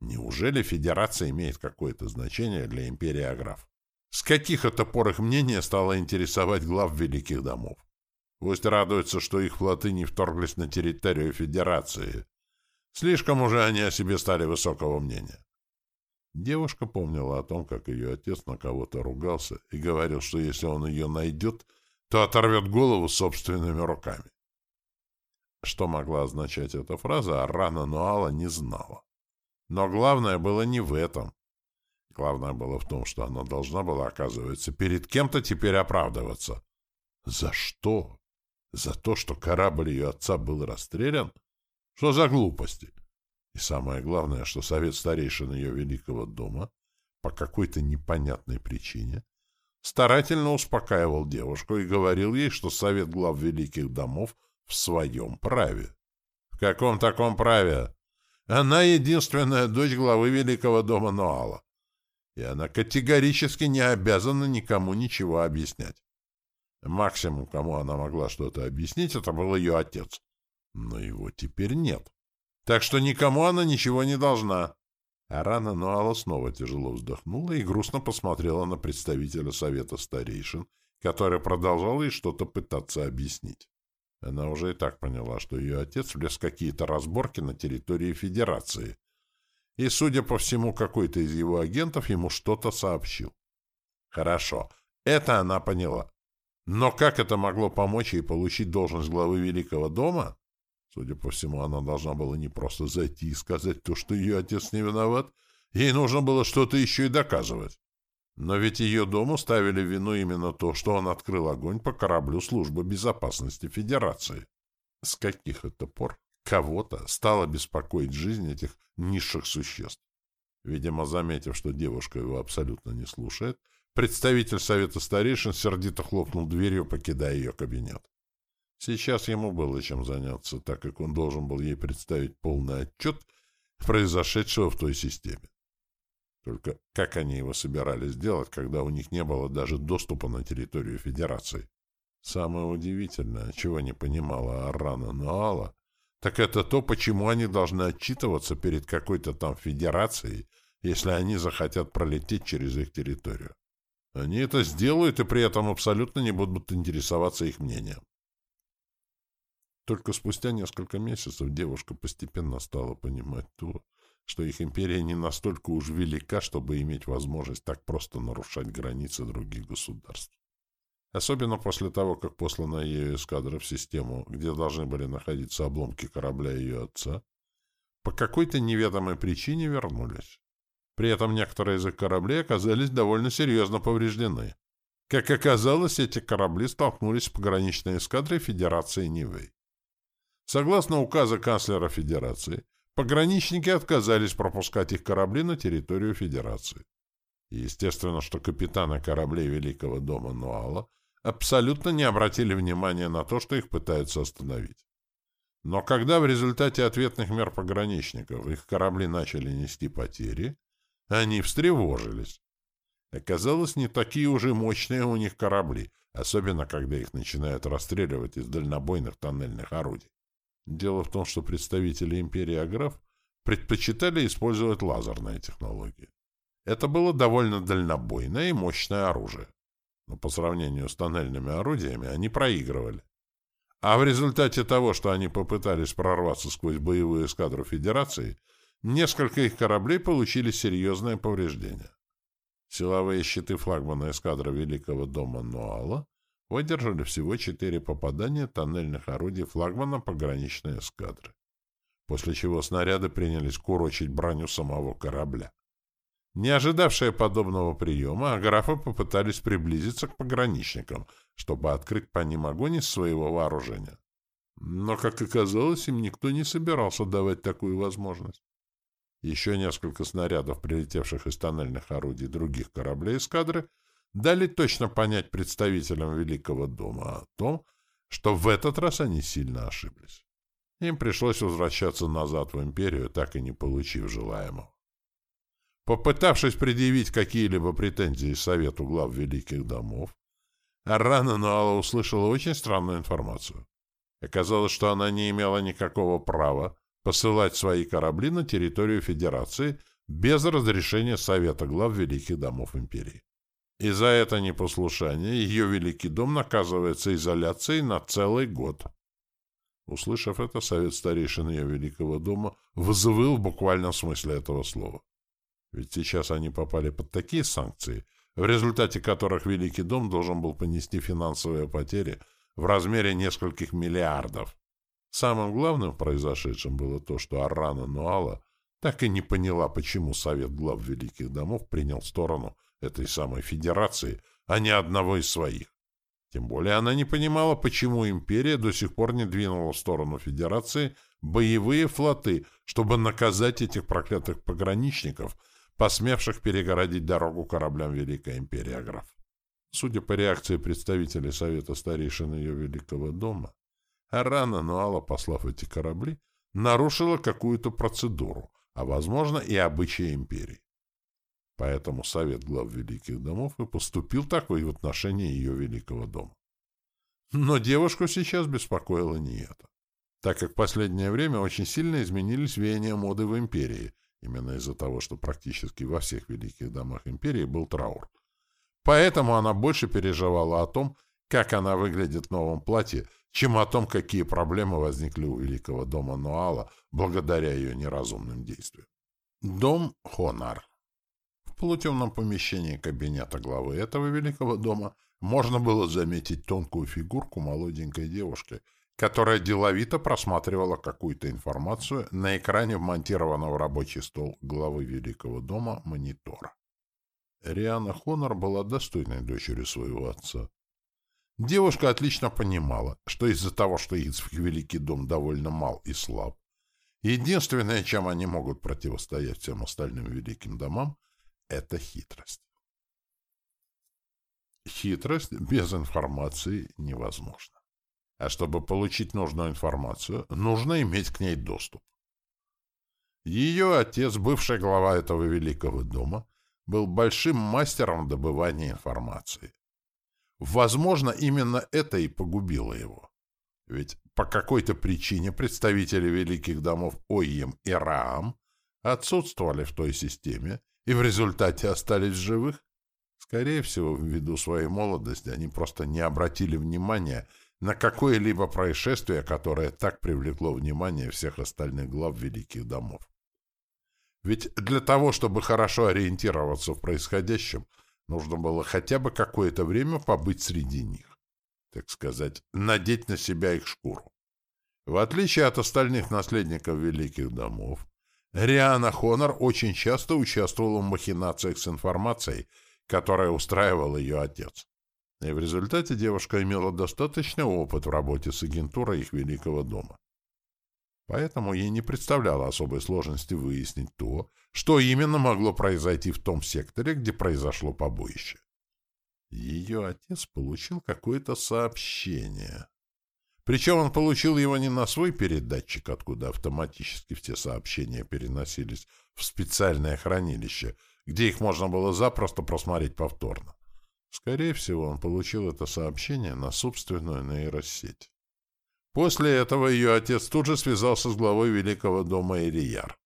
Неужели Федерация имеет какое-то значение для империи Аграф? С каких это пор их мнение стало интересовать глав великих домов? Пусть радуются, что их флоты не вторглись на территорию Федерации. Слишком уже они о себе стали высокого мнения. Девушка помнила о том, как ее отец на кого-то ругался и говорил, что если он ее найдет, то оторвет голову собственными руками. Что могла означать эта фраза, Арана Нуала не знала. Но главное было не в этом. Главное было в том, что она должна была, оказывается, перед кем-то теперь оправдываться. За что? За то, что корабль ее отца был расстрелян? Что за глупости? И самое главное, что совет старейшин ее великого дома по какой-то непонятной причине старательно успокаивал девушку и говорил ей, что совет глав великих домов в своем праве. В каком таком праве? Она единственная дочь главы великого дома Ноала и она категорически не обязана никому ничего объяснять. Максимум, кому она могла что-то объяснить, это был ее отец. Но его теперь нет. Так что никому она ничего не должна. Арана Нуала снова тяжело вздохнула и грустно посмотрела на представителя Совета Старейшин, который продолжал ей что-то пытаться объяснить. Она уже и так поняла, что ее отец влез в какие-то разборки на территории Федерации, и, судя по всему, какой-то из его агентов ему что-то сообщил. Хорошо, это она поняла. Но как это могло помочь ей получить должность главы Великого дома? Судя по всему, она должна была не просто зайти и сказать то, что ее отец не виноват, ей нужно было что-то еще и доказывать. Но ведь ее дому ставили в вину именно то, что он открыл огонь по кораблю службы безопасности Федерации. С каких это пор кого-то стало беспокоить жизнь этих низших существ. Видимо, заметив, что девушка его абсолютно не слушает, Представитель Совета Старейшин сердито хлопнул дверью, покидая ее кабинет. Сейчас ему было чем заняться, так как он должен был ей представить полный отчет произошедшего в той системе. Только как они его собирались делать, когда у них не было даже доступа на территорию Федерации? Самое удивительное, чего не понимала Арана Нуала, так это то, почему они должны отчитываться перед какой-то там Федерацией, если они захотят пролететь через их территорию. Они это сделают и при этом абсолютно не будут интересоваться их мнением. Только спустя несколько месяцев девушка постепенно стала понимать то, что их империя не настолько уж велика, чтобы иметь возможность так просто нарушать границы других государств. Особенно после того, как послана ею эскадра в систему, где должны были находиться обломки корабля ее отца, по какой-то неведомой причине вернулись. При этом некоторые из их кораблей оказались довольно серьезно повреждены. Как оказалось, эти корабли столкнулись с пограничной эскадрой Федерации Нивэй. Согласно указу канцлера Федерации, пограничники отказались пропускать их корабли на территорию Федерации. естественно, что капитаны кораблей Великого дома Нуала абсолютно не обратили внимания на то, что их пытаются остановить. Но когда в результате ответных мер пограничников их корабли начали нести потери, они встревожились. Оказалось, не такие уже мощные у них корабли, особенно когда их начинают расстреливать из дальнобойных тоннельных орудий. Дело в том, что представители империи Аграф предпочитали использовать лазерные технологии. Это было довольно дальнобойное и мощное оружие. Но по сравнению с тоннельными орудиями они проигрывали. А в результате того, что они попытались прорваться сквозь боевую эскадру Федерации, Несколько их кораблей получили серьезные повреждения. Силовые щиты флагмана эскадры Великого дома Нуала выдержали всего четыре попадания тоннельных орудий флагмана пограничной эскадры, после чего снаряды принялись курочить броню самого корабля. Не ожидавшие подобного приема, аграфы попытались приблизиться к пограничникам, чтобы открыть по ним огонь из своего вооружения. Но, как оказалось, им никто не собирался давать такую возможность. Еще несколько снарядов, прилетевших из тоннельных орудий других кораблей эскадры, дали точно понять представителям Великого дома о том, что в этот раз они сильно ошиблись. Им пришлось возвращаться назад в империю, так и не получив желаемого. Попытавшись предъявить какие-либо претензии Совету глав Великих домов, Арана Нуала услышала очень странную информацию. Оказалось, что она не имела никакого права посылать свои корабли на территорию Федерации без разрешения Совета глав Великих домов империи. И за это непослушание ее Великий дом наказывается изоляцией на целый год. Услышав это, Совет старейшин ее Великого дома взвыл в буквальном смысле этого слова. Ведь сейчас они попали под такие санкции, в результате которых Великий дом должен был понести финансовые потери в размере нескольких миллиардов. Самым главным в произошедшем было то, что Аррана Нуала так и не поняла, почему Совет глав Великих домов принял сторону этой самой Федерации, а не одного из своих. Тем более она не понимала, почему империя до сих пор не двинула в сторону Федерации боевые флоты, чтобы наказать этих проклятых пограничников, посмевших перегородить дорогу кораблям Великой империи Аграф. Судя по реакции представителей Совета старейшин ее Великого дома, рано Нуала, послав эти корабли, нарушила какую-то процедуру, а, возможно, и обычаи империи. Поэтому Совет глав Великих домов и поступил так в отношении ее Великого дома. Но девушку сейчас беспокоило не это, так как в последнее время очень сильно изменились веяния моды в империи, именно из-за того, что практически во всех великих домах империи был траур. Поэтому она больше переживала о том, как она выглядит в новом платье, чем о том, какие проблемы возникли у великого дома Нуала благодаря ее неразумным действиям. Дом Хонар. В полутемном помещении кабинета главы этого великого дома можно было заметить тонкую фигурку молоденькой девушки, которая деловито просматривала какую-то информацию на экране вмонтированного в рабочий стол главы великого дома монитора. Риана Хонор была достойной дочерью своего отца. Девушка отлично понимала, что из-за того, что их великий дом довольно мал и слаб, единственное, чем они могут противостоять всем остальным великим домам, это хитрость. хитрость без информации невозможна. А чтобы получить нужную информацию, нужно иметь к ней доступ. Ее отец, бывший глава этого великого дома, был большим мастером добывания информации. Возможно, именно это и погубило его. Ведь по какой-то причине представители великих домов Ойем и Раам отсутствовали в той системе и в результате остались живых. Скорее всего, ввиду своей молодости они просто не обратили внимания на какое-либо происшествие, которое так привлекло внимание всех остальных глав великих домов. Ведь для того, чтобы хорошо ориентироваться в происходящем, нужно было хотя бы какое-то время побыть среди них. Так сказать, надеть на себя их шкуру. В отличие от остальных наследников великих домов, Риана Хонор очень часто участвовала в махинациях с информацией, которая устраивал ее отец. И в результате девушка имела достаточный опыт в работе с агентурой их великого дома. Поэтому ей не представляло особой сложности выяснить то, что именно могло произойти в том секторе, где произошло побоище. Ее отец получил какое-то сообщение. Причем он получил его не на свой передатчик, откуда автоматически все сообщения переносились в специальное хранилище, где их можно было запросто просмотреть повторно. Скорее всего, он получил это сообщение на собственную нейросеть. После этого ее отец тут же связался с главой Великого дома Ирияр.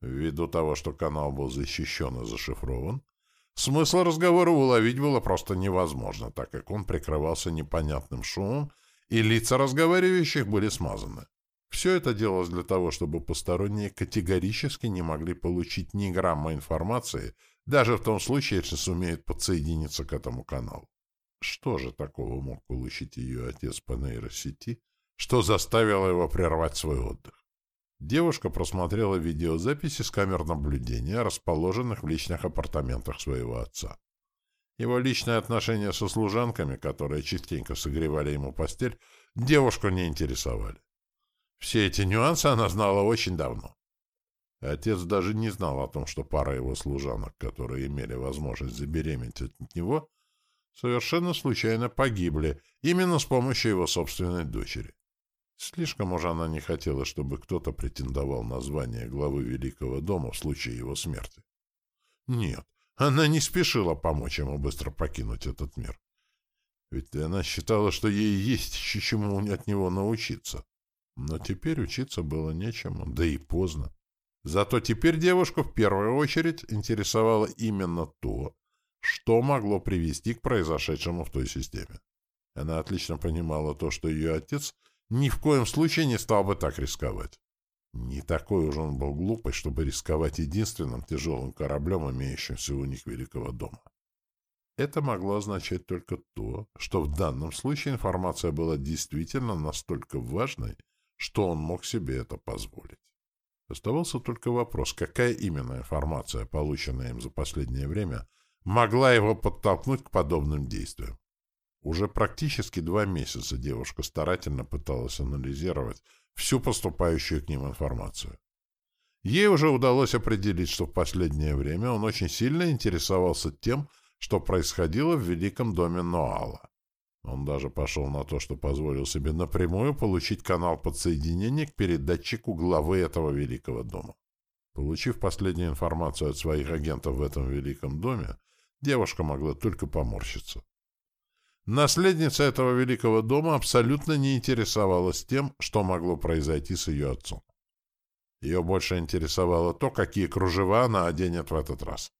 Ввиду того, что канал был защищен и зашифрован, смысл разговора уловить было просто невозможно, так как он прикрывался непонятным шумом, и лица разговаривающих были смазаны. Все это делалось для того, чтобы посторонние категорически не могли получить ни грамма информации, даже в том случае, если сумеют подсоединиться к этому каналу. Что же такого мог получить ее отец по нейросети, что заставило его прервать свой отдых. Девушка просмотрела видеозаписи с камер наблюдения, расположенных в личных апартаментах своего отца. Его личные отношения со служанками, которые частенько согревали ему постель, девушку не интересовали. Все эти нюансы она знала очень давно. Отец даже не знал о том, что пара его служанок, которые имели возможность забеременеть от него, совершенно случайно погибли именно с помощью его собственной дочери. Слишком уж она не хотела, чтобы кто-то претендовал на звание главы Великого дома в случае его смерти. Нет, она не спешила помочь ему быстро покинуть этот мир. Ведь она считала, что ей есть чему от него научиться. Но теперь учиться было нечему, да и поздно. Зато теперь девушку в первую очередь интересовало именно то, что могло привести к произошедшему в той системе. Она отлично понимала то, что ее отец — ни в коем случае не стал бы так рисковать. Не такой уж он был глупый, чтобы рисковать единственным тяжелым кораблем, имеющимся у них великого дома. Это могло означать только то, что в данном случае информация была действительно настолько важной, что он мог себе это позволить. Оставался только вопрос, какая именно информация, полученная им за последнее время, могла его подтолкнуть к подобным действиям. Уже практически два месяца девушка старательно пыталась анализировать всю поступающую к ним информацию. Ей уже удалось определить, что в последнее время он очень сильно интересовался тем, что происходило в Великом доме Ноала. Он даже пошел на то, что позволил себе напрямую получить канал подсоединения к передатчику главы этого Великого дома. Получив последнюю информацию от своих агентов в этом Великом доме, девушка могла только поморщиться. Наследница этого великого дома абсолютно не интересовалась тем, что могло произойти с ее отцом. Ее больше интересовало то, какие кружева она оденет в этот раз.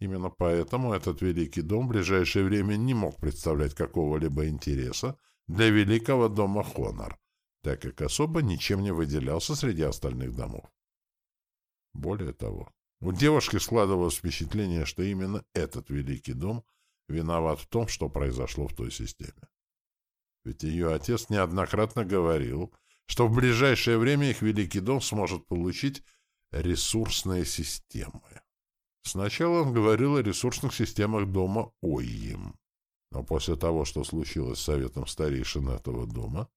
Именно поэтому этот великий дом в ближайшее время не мог представлять какого-либо интереса для великого дома Хонор, так как особо ничем не выделялся среди остальных домов. Более того, у девушки складывалось впечатление, что именно этот великий дом виноват в том, что произошло в той системе. Ведь ее отец неоднократно говорил, что в ближайшее время их Великий Дом сможет получить ресурсные системы. Сначала он говорил о ресурсных системах дома Ойим. Но после того, что случилось с советом старейшин этого дома,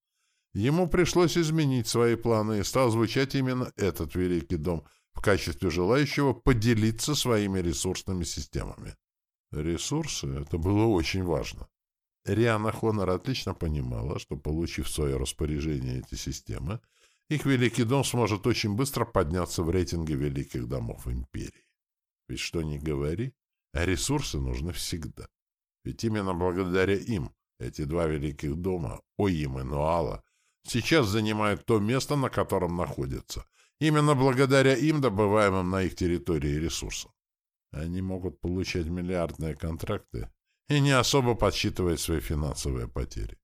ему пришлось изменить свои планы, и стал звучать именно этот Великий Дом в качестве желающего поделиться своими ресурсными системами. Ресурсы — это было очень важно. Риана Хонор отлично понимала, что, получив в свое распоряжение эти системы, их Великий Дом сможет очень быстро подняться в рейтинге Великих Домов Империи. Ведь что ни говори, а ресурсы нужны всегда. Ведь именно благодаря им эти два Великих Дома, Оим и Нуала, сейчас занимают то место, на котором находятся. Именно благодаря им добываемым на их территории ресурсам. Они могут получать миллиардные контракты и не особо подсчитывать свои финансовые потери.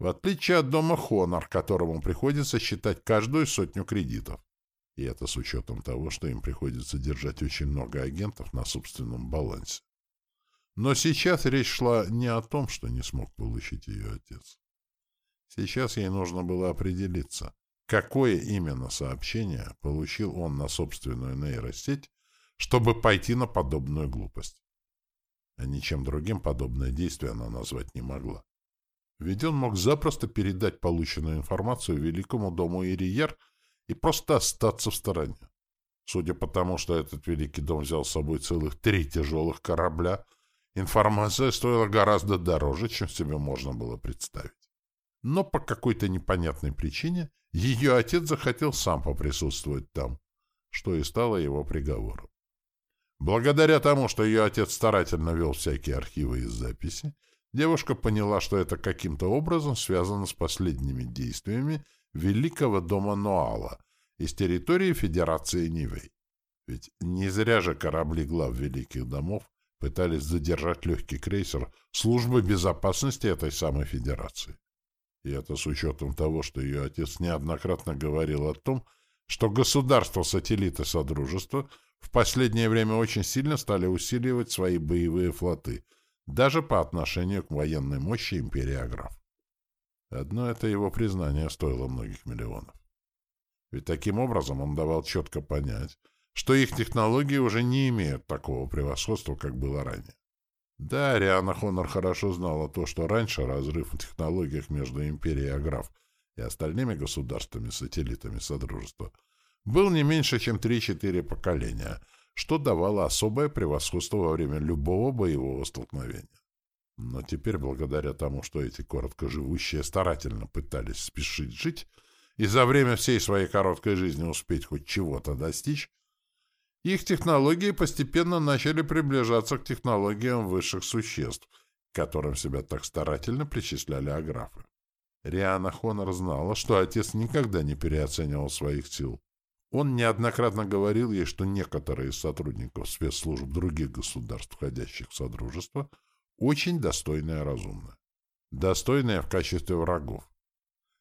В отличие от дома Хонор, которому приходится считать каждую сотню кредитов. И это с учетом того, что им приходится держать очень много агентов на собственном балансе. Но сейчас речь шла не о том, что не смог получить ее отец. Сейчас ей нужно было определиться, какое именно сообщение получил он на собственную нейросеть, чтобы пойти на подобную глупость. А ничем другим подобное действие она назвать не могла. Ведь он мог запросто передать полученную информацию Великому дому Ириер и просто остаться в стороне. Судя по тому, что этот Великий дом взял с собой целых три тяжелых корабля, информация стоила гораздо дороже, чем себе можно было представить. Но по какой-то непонятной причине ее отец захотел сам поприсутствовать там, что и стало его приговором. Благодаря тому, что ее отец старательно вел всякие архивы и записи, девушка поняла, что это каким-то образом связано с последними действиями Великого дома Ноала из территории Федерации Нивей. Ведь не зря же корабли глав Великих домов пытались задержать легкий крейсер службы безопасности этой самой Федерации. И это с учетом того, что ее отец неоднократно говорил о том, что государства-сателлиты Содружества в последнее время очень сильно стали усиливать свои боевые флоты, даже по отношению к военной мощи империи Аграф. Одно это его признание стоило многих миллионов. Ведь таким образом он давал четко понять, что их технологии уже не имеют такого превосходства, как было ранее. Да, Риана Хонор хорошо знала то, что раньше разрыв в технологиях между империей Аграф и остальными государствами-сателлитами Содружества был не меньше, чем 3-4 поколения, что давало особое превосходство во время любого боевого столкновения. Но теперь, благодаря тому, что эти короткоживущие старательно пытались спешить жить и за время всей своей короткой жизни успеть хоть чего-то достичь, их технологии постепенно начали приближаться к технологиям высших существ, которым себя так старательно причисляли аграфы. Риана Хонор знала, что отец никогда не переоценивал своих сил. Он неоднократно говорил ей, что некоторые из сотрудников спецслужб других государств, входящих в Содружество, очень достойные и разумные. Достойные в качестве врагов.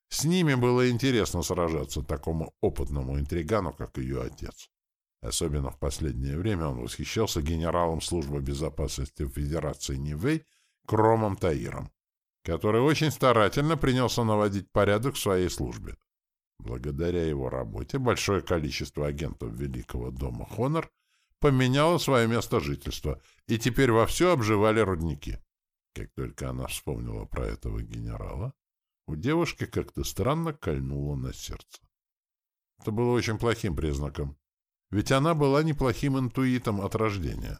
С ними было интересно сражаться такому опытному интригану, как ее отец. Особенно в последнее время он восхищался генералом службы безопасности Федерации Нивей Кромом Таиром, который очень старательно принялся наводить порядок в своей службе. Благодаря его работе большое количество агентов Великого дома Хонор поменяло свое место жительства и теперь вовсю обживали рудники. Как только она вспомнила про этого генерала, у девушки как-то странно кольнуло на сердце. Это было очень плохим признаком. Ведь она была неплохим интуитом от рождения.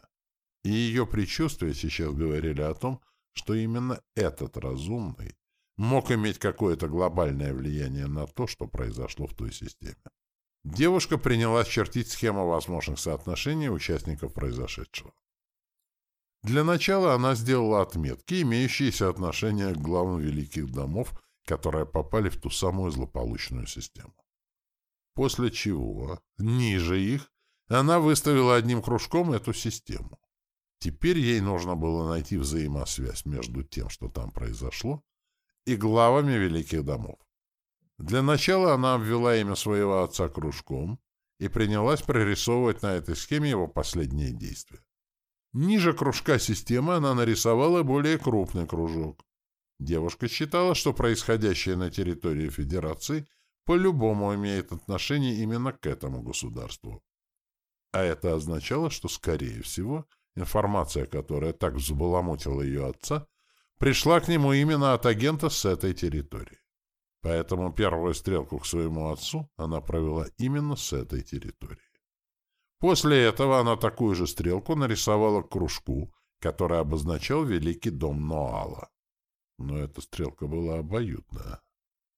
И ее предчувствия сейчас говорили о том, что именно этот разумный мог иметь какое-то глобальное влияние на то, что произошло в той системе. Девушка принялась чертить схему возможных соотношений участников произошедшего. Для начала она сделала отметки, имеющиеся отношения к главам великих домов, которые попали в ту самую злополучную систему после чего ниже их она выставила одним кружком эту систему. Теперь ей нужно было найти взаимосвязь между тем, что там произошло, и главами великих домов. Для начала она обвела имя своего отца кружком и принялась прорисовывать на этой схеме его последние действия. Ниже кружка системы она нарисовала более крупный кружок. Девушка считала, что происходящее на территории Федерации – по-любому имеет отношение именно к этому государству. А это означало, что, скорее всего, информация, которая так взбаламутила ее отца, пришла к нему именно от агента с этой территории. Поэтому первую стрелку к своему отцу она провела именно с этой территории. После этого она такую же стрелку нарисовала к кружку, который обозначал Великий дом Ноала. Но эта стрелка была обоюдная.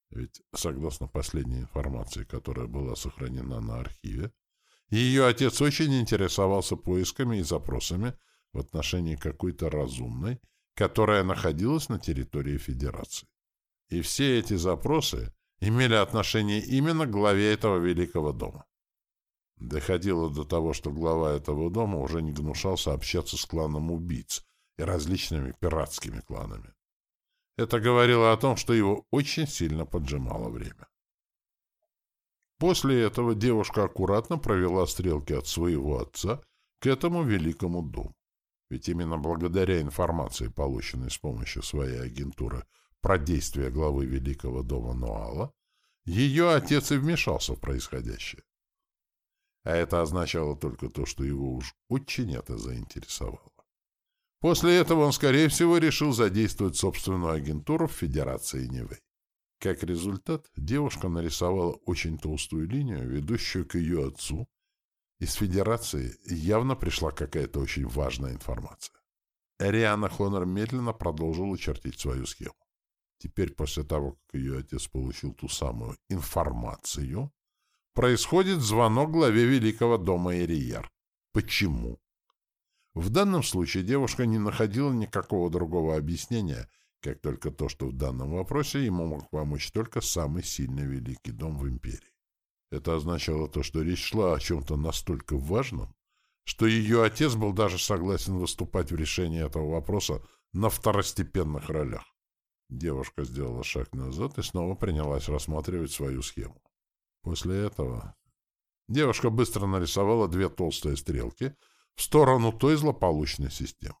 Ведь, согласно последней информации, которая была сохранена на архиве, ее отец очень интересовался поисками и запросами в отношении какой-то разумной, которая находилась на территории Федерации. И все эти запросы имели отношение именно к главе этого великого дома. Доходило до того, что глава этого дома уже не гнушался общаться с кланом убийц и различными пиратскими кланами. Это говорило о том, что его очень сильно поджимало время. После этого девушка аккуратно провела стрелки от своего отца к этому великому дому. Ведь именно благодаря информации, полученной с помощью своей агентуры про действия главы Великого дома Нуала, ее отец и вмешался в происходящее. А это означало только то, что его уж очень это заинтересовало. После этого он, скорее всего, решил задействовать собственную агентуру в Федерации Нивэй. Как результат, девушка нарисовала очень толстую линию, ведущую к ее отцу. Из Федерации явно пришла какая-то очень важная информация. Риана Хонор медленно продолжила чертить свою схему. Теперь, после того, как ее отец получил ту самую информацию, происходит звонок главе Великого дома Ирияр. Почему? В данном случае девушка не находила никакого другого объяснения, как только то, что в данном вопросе ему мог помочь только самый сильный великий дом в империи. Это означало то, что речь шла о чем-то настолько важном, что ее отец был даже согласен выступать в решении этого вопроса на второстепенных ролях. Девушка сделала шаг назад и снова принялась рассматривать свою схему. После этого девушка быстро нарисовала две толстые стрелки — в сторону той злополучной системы.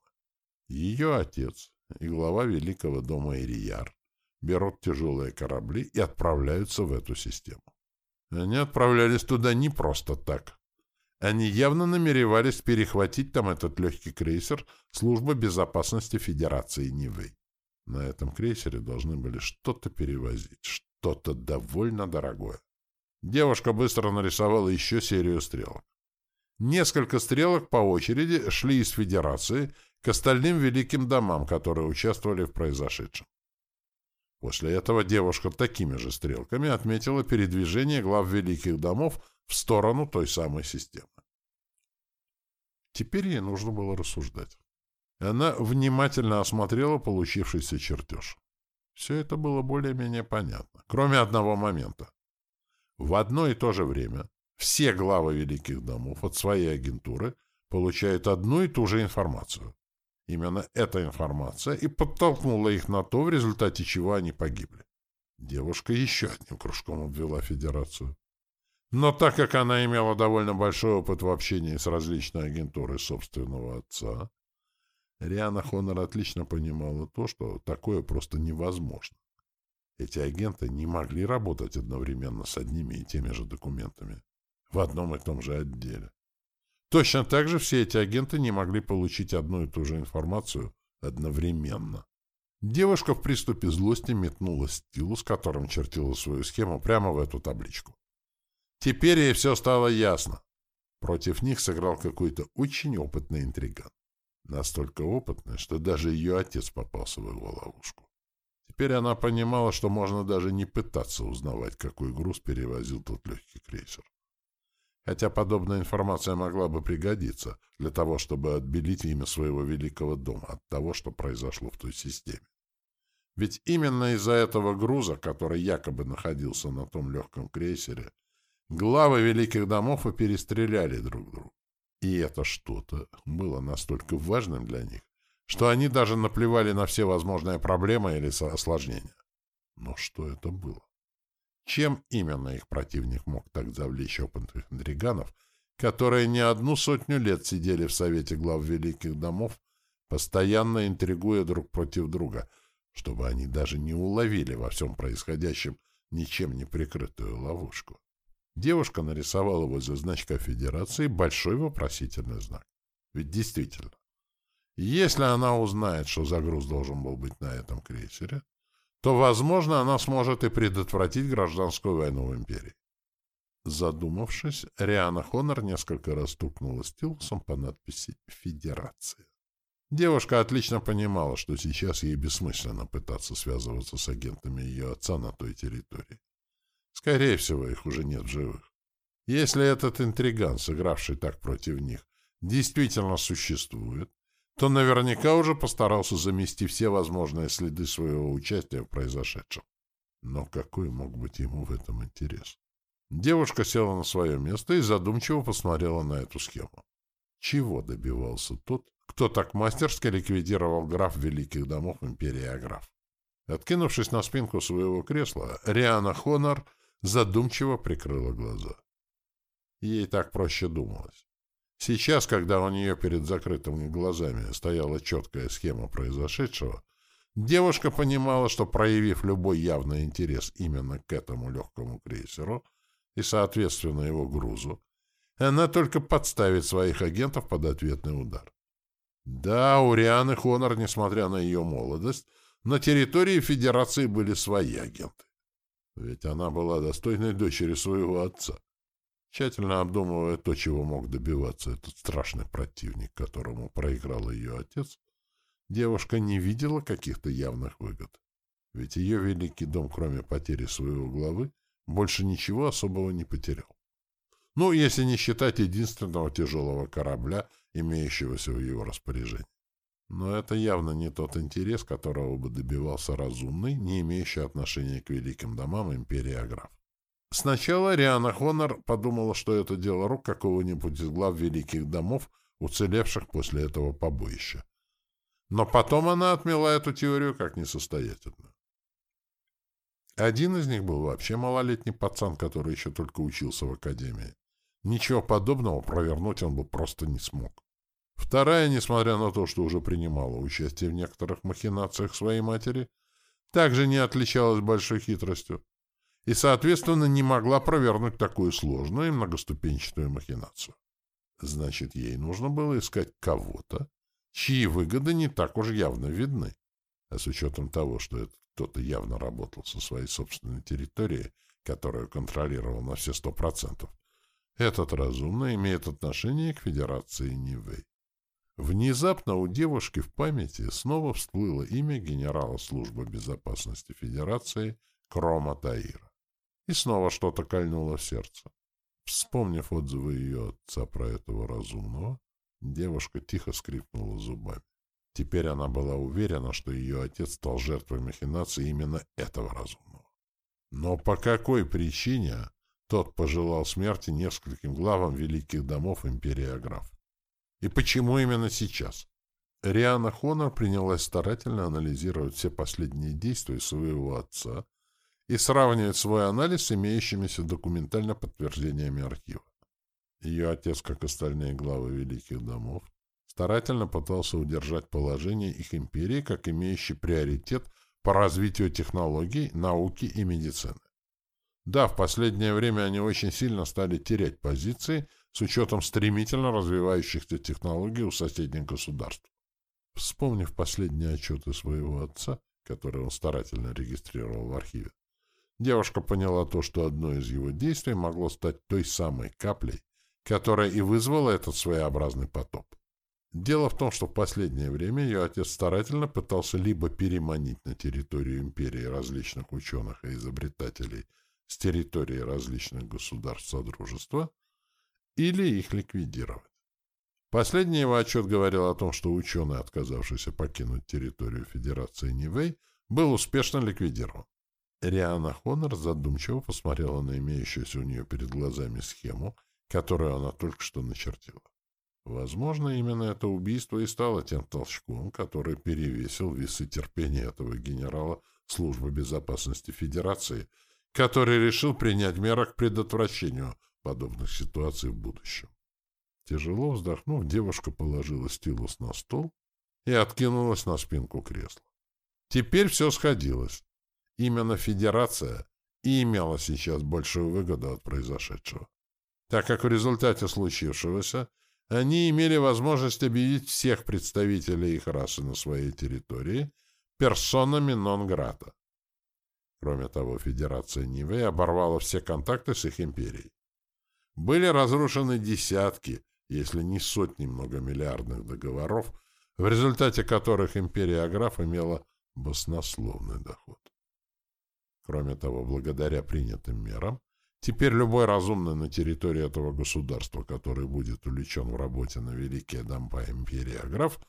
Ее отец и глава Великого дома Ирияр берут тяжелые корабли и отправляются в эту систему. Они отправлялись туда не просто так. Они явно намеревались перехватить там этот легкий крейсер Службы безопасности Федерации Нивы. На этом крейсере должны были что-то перевозить, что-то довольно дорогое. Девушка быстро нарисовала еще серию стрелок. Несколько стрелок по очереди шли из Федерации к остальным великим домам, которые участвовали в произошедшем. После этого девушка такими же стрелками отметила передвижение глав великих домов в сторону той самой системы. Теперь ей нужно было рассуждать. Она внимательно осмотрела получившийся чертеж. Все это было более-менее понятно, кроме одного момента. В одно и то же время все главы великих домов от своей агентуры получают одну и ту же информацию. Именно эта информация и подтолкнула их на то, в результате чего они погибли. Девушка еще одним кружком обвела Федерацию. Но так как она имела довольно большой опыт в общении с различной агентурой собственного отца, Риана Хонор отлично понимала то, что такое просто невозможно. Эти агенты не могли работать одновременно с одними и теми же документами в одном и том же отделе. Точно так же все эти агенты не могли получить одну и ту же информацию одновременно. Девушка в приступе злости метнула стилус, которым чертила свою схему, прямо в эту табличку. Теперь ей все стало ясно. Против них сыграл какой-то очень опытный интриган. Настолько опытный, что даже ее отец попался в его ловушку. Теперь она понимала, что можно даже не пытаться узнавать, какой груз перевозил тот легкий крейсер хотя подобная информация могла бы пригодиться для того, чтобы отбелить имя своего великого дома от того, что произошло в той системе. Ведь именно из-за этого груза, который якобы находился на том легком крейсере, главы великих домов и перестреляли друг друга. И это что-то было настолько важным для них, что они даже наплевали на все возможные проблемы или осложнения. Но что это было? Чем именно их противник мог так завлечь опытных которые не одну сотню лет сидели в Совете глав Великих домов, постоянно интригуя друг против друга, чтобы они даже не уловили во всем происходящем ничем не прикрытую ловушку. Девушка нарисовала возле значка Федерации большой вопросительный знак. Ведь действительно, если она узнает, что загруз должен был быть на этом крейсере, то, возможно, она сможет и предотвратить гражданскую войну в империи. Задумавшись, Риана Хонор несколько раз стукнула стилусом по надписи «Федерация». Девушка отлично понимала, что сейчас ей бессмысленно пытаться связываться с агентами ее отца на той территории. Скорее всего, их уже нет в живых. Если этот интриган, сыгравший так против них, действительно существует, то наверняка уже постарался замести все возможные следы своего участия в произошедшем. Но какой мог быть ему в этом интерес? Девушка села на свое место и задумчиво посмотрела на эту схему. Чего добивался тот, кто так мастерски ликвидировал граф великих домов империи Аграф? Откинувшись на спинку своего кресла, Риана Хонор задумчиво прикрыла глаза. Ей так проще думалось. Сейчас, когда у нее перед закрытыми глазами стояла четкая схема произошедшего, девушка понимала, что, проявив любой явный интерес именно к этому легкому крейсеру и, соответственно, его грузу, она только подставит своих агентов под ответный удар. Да, у Рианы Хонор, несмотря на ее молодость, на территории Федерации были свои агенты. Ведь она была достойной дочерью своего отца. Тщательно обдумывая то, чего мог добиваться этот страшный противник, которому проиграл ее отец, девушка не видела каких-то явных выгод. Ведь ее великий дом, кроме потери своего главы, больше ничего особого не потерял. Ну, если не считать единственного тяжелого корабля, имеющегося в его распоряжении. Но это явно не тот интерес, которого бы добивался разумный, не имеющий отношения к великим домам империи Аграф. Сначала Риана Хонор подумала, что это дело рук какого-нибудь из глав великих домов, уцелевших после этого побоища. Но потом она отмела эту теорию как несостоятельную. Один из них был вообще малолетний пацан, который еще только учился в академии. Ничего подобного провернуть он бы просто не смог. Вторая, несмотря на то, что уже принимала участие в некоторых махинациях своей матери, также не отличалась большой хитростью и, соответственно, не могла провернуть такую сложную и многоступенчатую махинацию. Значит, ей нужно было искать кого-то, чьи выгоды не так уж явно видны. А с учетом того, что этот кто-то явно работал со своей собственной территорией, которую контролировал на все сто процентов, этот разумно имеет отношение к Федерации Нивэй. Внезапно у девушки в памяти снова всплыло имя генерала службы безопасности Федерации Крома Таира. И снова что-то кольнуло в сердце. Вспомнив отзывы ее отца про этого разумного, девушка тихо скрипнула зубами. Теперь она была уверена, что ее отец стал жертвой махинации именно этого разумного. Но по какой причине тот пожелал смерти нескольким главам великих домов империи Аграф? И почему именно сейчас? Риана Хонор принялась старательно анализировать все последние действия своего отца и сравнивать свой анализ с имеющимися документально подтверждениями архива. Ее отец, как остальные главы великих домов, старательно пытался удержать положение их империи как имеющий приоритет по развитию технологий, науки и медицины. Да, в последнее время они очень сильно стали терять позиции с учетом стремительно развивающихся технологий у соседних государств. Вспомнив последние отчеты своего отца, которые он старательно регистрировал в архиве, Девушка поняла то, что одно из его действий могло стать той самой каплей, которая и вызвала этот своеобразный потоп. Дело в том, что в последнее время ее отец старательно пытался либо переманить на территорию империи различных ученых и изобретателей с территории различных государств Содружества, или их ликвидировать. Последний его отчет говорил о том, что ученый, отказавшийся покинуть территорию Федерации Нивэй, был успешно ликвидирован. Риана Хонор задумчиво посмотрела на имеющуюся у нее перед глазами схему, которую она только что начертила. Возможно, именно это убийство и стало тем толчком, который перевесил весы терпения этого генерала Службы безопасности Федерации, который решил принять меры к предотвращению подобных ситуаций в будущем. Тяжело вздохнув, девушка положила стилус на стол и откинулась на спинку кресла. Теперь все сходилось. Именно Федерация и имела сейчас большую выгоду от произошедшего, так как в результате случившегося они имели возможность объявить всех представителей их расы на своей территории персонами нон-грата. Кроме того, Федерация Нивы оборвала все контакты с их империей. Были разрушены десятки, если не сотни многомиллиардных договоров, в результате которых империя Аграф имела баснословный доход. Кроме того, благодаря принятым мерам, теперь любой разумный на территории этого государства, который будет увлечен в работе на великие дампа империи Аграф,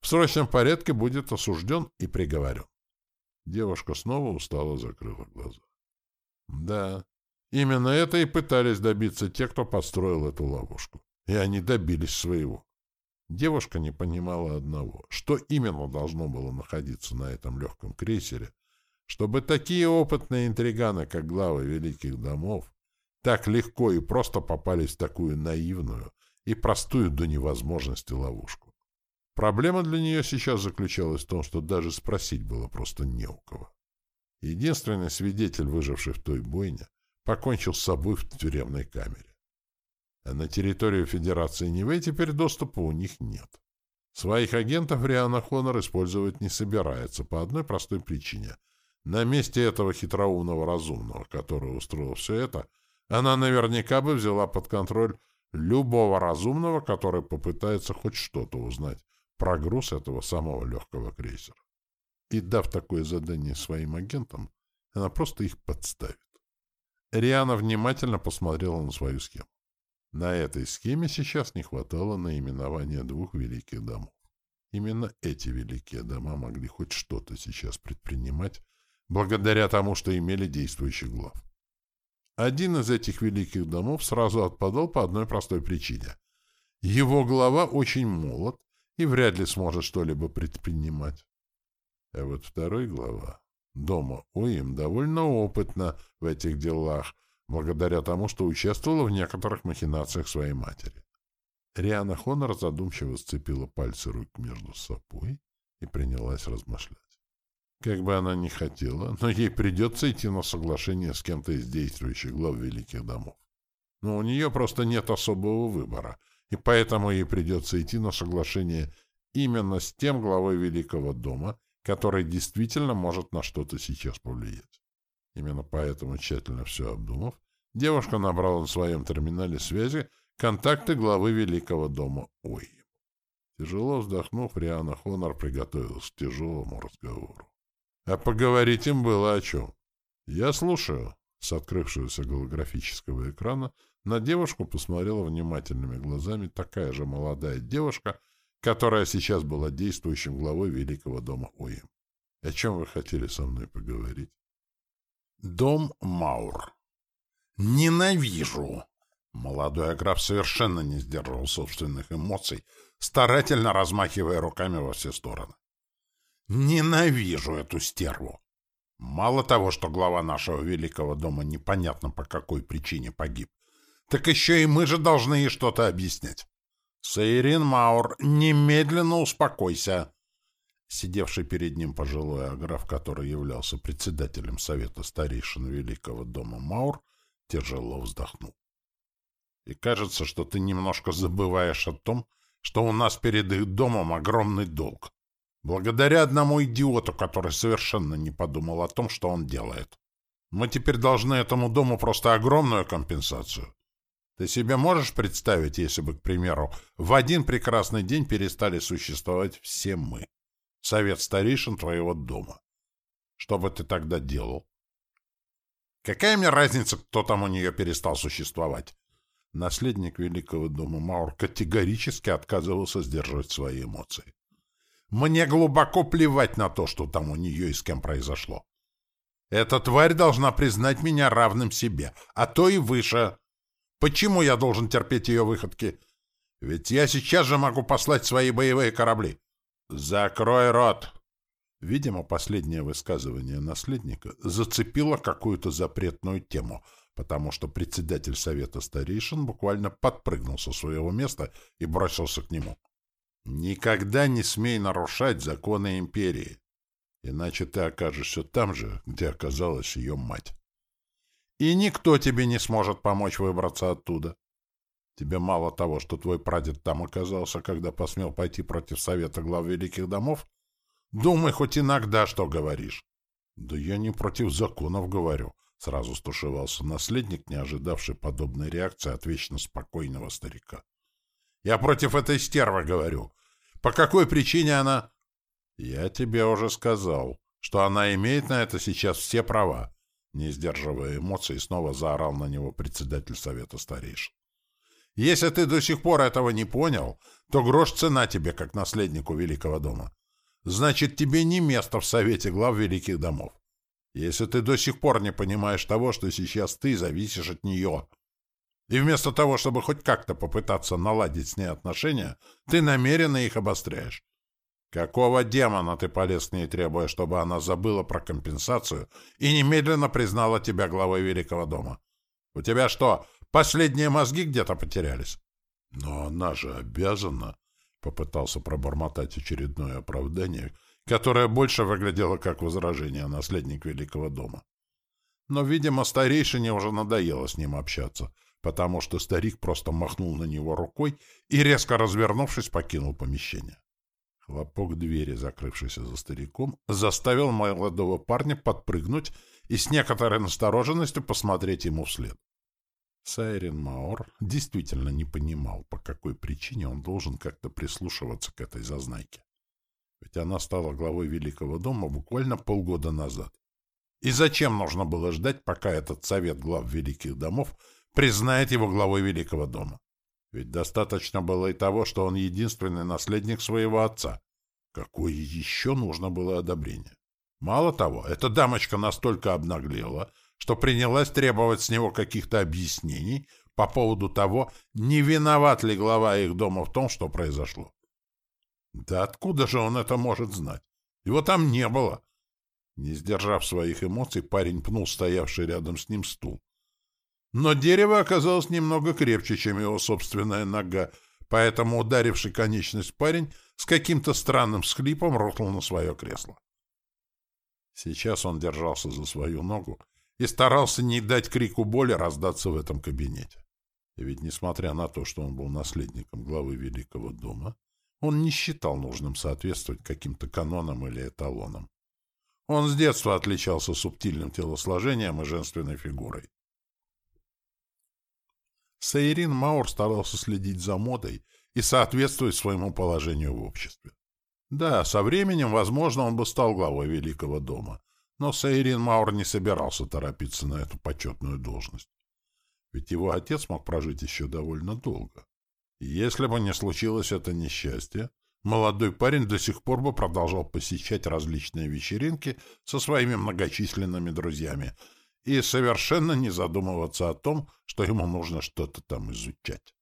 в срочном порядке будет осужден и приговорен. Девушка снова устало закрыла глаза. Да, именно это и пытались добиться те, кто построил эту ловушку. И они добились своего. Девушка не понимала одного, что именно должно было находиться на этом легком крейсере, чтобы такие опытные интриганы, как главы великих домов, так легко и просто попались в такую наивную и простую до невозможности ловушку. Проблема для нее сейчас заключалась в том, что даже спросить было просто не у кого. Единственный свидетель, выживший в той бойне, покончил с собой в тюремной камере. А на территорию Федерации Нивэй теперь доступа у них нет. Своих агентов Риана Хонор использовать не собирается по одной простой причине. На месте этого хитроумного разумного, который устроил все это, она наверняка бы взяла под контроль любого разумного, который попытается хоть что-то узнать про груз этого самого легкого крейсера. И дав такое задание своим агентам, она просто их подставит. Риана внимательно посмотрела на свою схему. На этой схеме сейчас не хватало наименования двух великих домов. Именно эти великие дома могли хоть что-то сейчас предпринимать, благодаря тому, что имели действующих глав. Один из этих великих домов сразу отпадал по одной простой причине. Его глава очень молод и вряд ли сможет что-либо предпринимать. А вот второй глава дома Уим довольно опытна в этих делах, благодаря тому, что участвовала в некоторых махинациях своей матери. Риана Хонор задумчиво сцепила пальцы рук между собой и принялась размышлять. Как бы она ни хотела, но ей придется идти на соглашение с кем-то из действующих глав великих домов. Но у нее просто нет особого выбора, и поэтому ей придется идти на соглашение именно с тем главой великого дома, который действительно может на что-то сейчас повлиять. Именно поэтому, тщательно все обдумав, девушка набрала на своем терминале связи контакты главы Великого дома Ой. Тяжело вздохнув, Риана Хонор приготовилась к тяжелому разговору. А поговорить им было о чем. «Я слушаю». С открывшегося голографического экрана на девушку посмотрела внимательными глазами такая же молодая девушка, которая сейчас была действующим главой Великого дома Оим. «О чем вы хотели со мной поговорить?» Дом Маур. «Ненавижу!» Молодой граф совершенно не сдерживал собственных эмоций, старательно размахивая руками во все стороны. «Ненавижу эту стерву! Мало того, что глава нашего великого дома непонятно по какой причине погиб, так еще и мы же должны ей что-то объяснять. Сейрин Маур, немедленно успокойся!» Сидевший перед ним пожилой аграф, который являлся председателем Совета старейшин Великого дома Маур, тяжело вздохнул. «И кажется, что ты немножко забываешь о том, что у нас перед их домом огромный долг. Благодаря одному идиоту, который совершенно не подумал о том, что он делает. Мы теперь должны этому дому просто огромную компенсацию. Ты себе можешь представить, если бы, к примеру, в один прекрасный день перестали существовать все мы?» совет старейшин твоего дома. Что бы ты тогда делал? Какая мне разница, кто там у нее перестал существовать? Наследник великого дома Маур категорически отказывался сдерживать свои эмоции. Мне глубоко плевать на то, что там у нее и с кем произошло. Эта тварь должна признать меня равным себе, а то и выше. Почему я должен терпеть ее выходки? Ведь я сейчас же могу послать свои боевые корабли. «Закрой рот!» Видимо, последнее высказывание наследника зацепило какую-то запретную тему, потому что председатель совета старейшин буквально подпрыгнул со своего места и бросился к нему. «Никогда не смей нарушать законы империи, иначе ты окажешься там же, где оказалась ее мать. И никто тебе не сможет помочь выбраться оттуда. Тебе мало того, что твой прадед там оказался, когда посмел пойти против совета глав великих домов? Думай хоть иногда, что говоришь. Да я не против законов говорю, сразу стушевался наследник, не ожидавший подобной реакции от вечно спокойного старика. Я против этой стервы говорю. По какой причине она... Я тебе уже сказал, что она имеет на это сейчас все права. Не сдерживая эмоций, снова заорал на него председатель совета старейшин. Если ты до сих пор этого не понял, то грош цена тебе, как наследнику Великого дома. Значит, тебе не место в совете глав Великих домов. Если ты до сих пор не понимаешь того, что сейчас ты зависишь от нее, и вместо того, чтобы хоть как-то попытаться наладить с ней отношения, ты намеренно их обостряешь. Какого демона ты полез к ней, требуя, чтобы она забыла про компенсацию и немедленно признала тебя главой Великого дома? У тебя что, последние мозги где-то потерялись? Но она же обязана, — попытался пробормотать очередное оправдание, которое больше выглядело как возражение наследник Великого дома. Но, видимо, старейшине уже надоело с ним общаться, потому что старик просто махнул на него рукой и, резко развернувшись, покинул помещение. Хлопок двери, закрывшейся за стариком, заставил молодого парня подпрыгнуть и с некоторой настороженностью посмотреть ему вслед. Сайрин Маор действительно не понимал, по какой причине он должен как-то прислушиваться к этой зазнайке. Ведь она стала главой Великого дома буквально полгода назад. И зачем нужно было ждать, пока этот совет глав Великих домов признает его главой Великого дома? Ведь достаточно было и того, что он единственный наследник своего отца. Какое еще нужно было одобрение? Мало того, эта дамочка настолько обнаглела, что принялась требовать с него каких-то объяснений по поводу того, не виноват ли глава их дома в том, что произошло. Да откуда же он это может знать? Его там не было. Не сдержав своих эмоций, парень пнул стоявший рядом с ним стул. Но дерево оказалось немного крепче, чем его собственная нога, поэтому ударивший конечность парень с каким-то странным схлипом рухнул на свое кресло. Сейчас он держался за свою ногу и старался не дать крику боли раздаться в этом кабинете. И ведь, несмотря на то, что он был наследником главы Великого дома, он не считал нужным соответствовать каким-то канонам или эталонам. Он с детства отличался субтильным телосложением и женственной фигурой. Саирин Маур старался следить за модой и соответствовать своему положению в обществе. Да, со временем, возможно, он бы стал главой Великого дома, но Саирин Маур не собирался торопиться на эту почетную должность. Ведь его отец мог прожить еще довольно долго. И если бы не случилось это несчастье, молодой парень до сих пор бы продолжал посещать различные вечеринки со своими многочисленными друзьями — и совершенно не задумываться о том, что ему нужно что-то там изучать.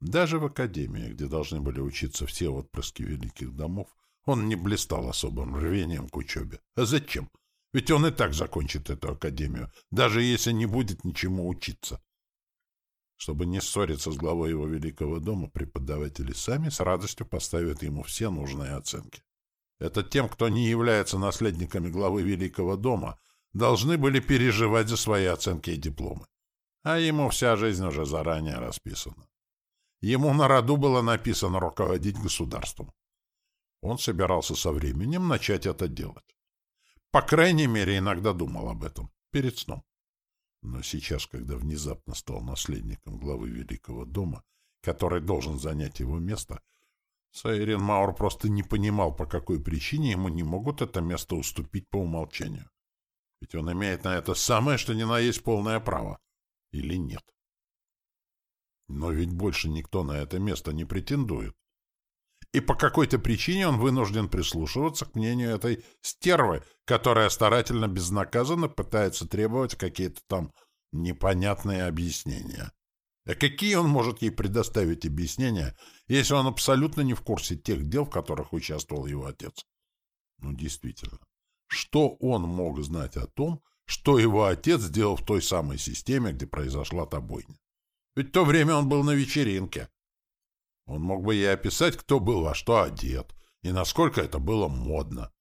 Даже в академии, где должны были учиться все отпрыски великих домов, он не блистал особым рвением к учебе. А зачем? Ведь он и так закончит эту академию, даже если не будет ничему учиться. Чтобы не ссориться с главой его великого дома, преподаватели сами с радостью поставят ему все нужные оценки. Это тем, кто не является наследниками главы великого дома, должны были переживать за свои оценки и дипломы. А ему вся жизнь уже заранее расписана. Ему на роду было написано руководить государством. Он собирался со временем начать это делать. По крайней мере, иногда думал об этом, перед сном. Но сейчас, когда внезапно стал наследником главы Великого дома, который должен занять его место, Сайрин Маур просто не понимал, по какой причине ему не могут это место уступить по умолчанию. Ведь он имеет на это самое, что ни на есть полное право. Или нет? Но ведь больше никто на это место не претендует. И по какой-то причине он вынужден прислушиваться к мнению этой стервы, которая старательно безнаказанно пытается требовать какие-то там непонятные объяснения. А какие он может ей предоставить объяснения, если он абсолютно не в курсе тех дел, в которых участвовал его отец? Ну, действительно. Что он мог знать о том, что его отец сделал в той самой системе, где произошла та бойня? Ведь в то время он был на вечеринке. Он мог бы ей описать, кто был во что одет, и насколько это было модно.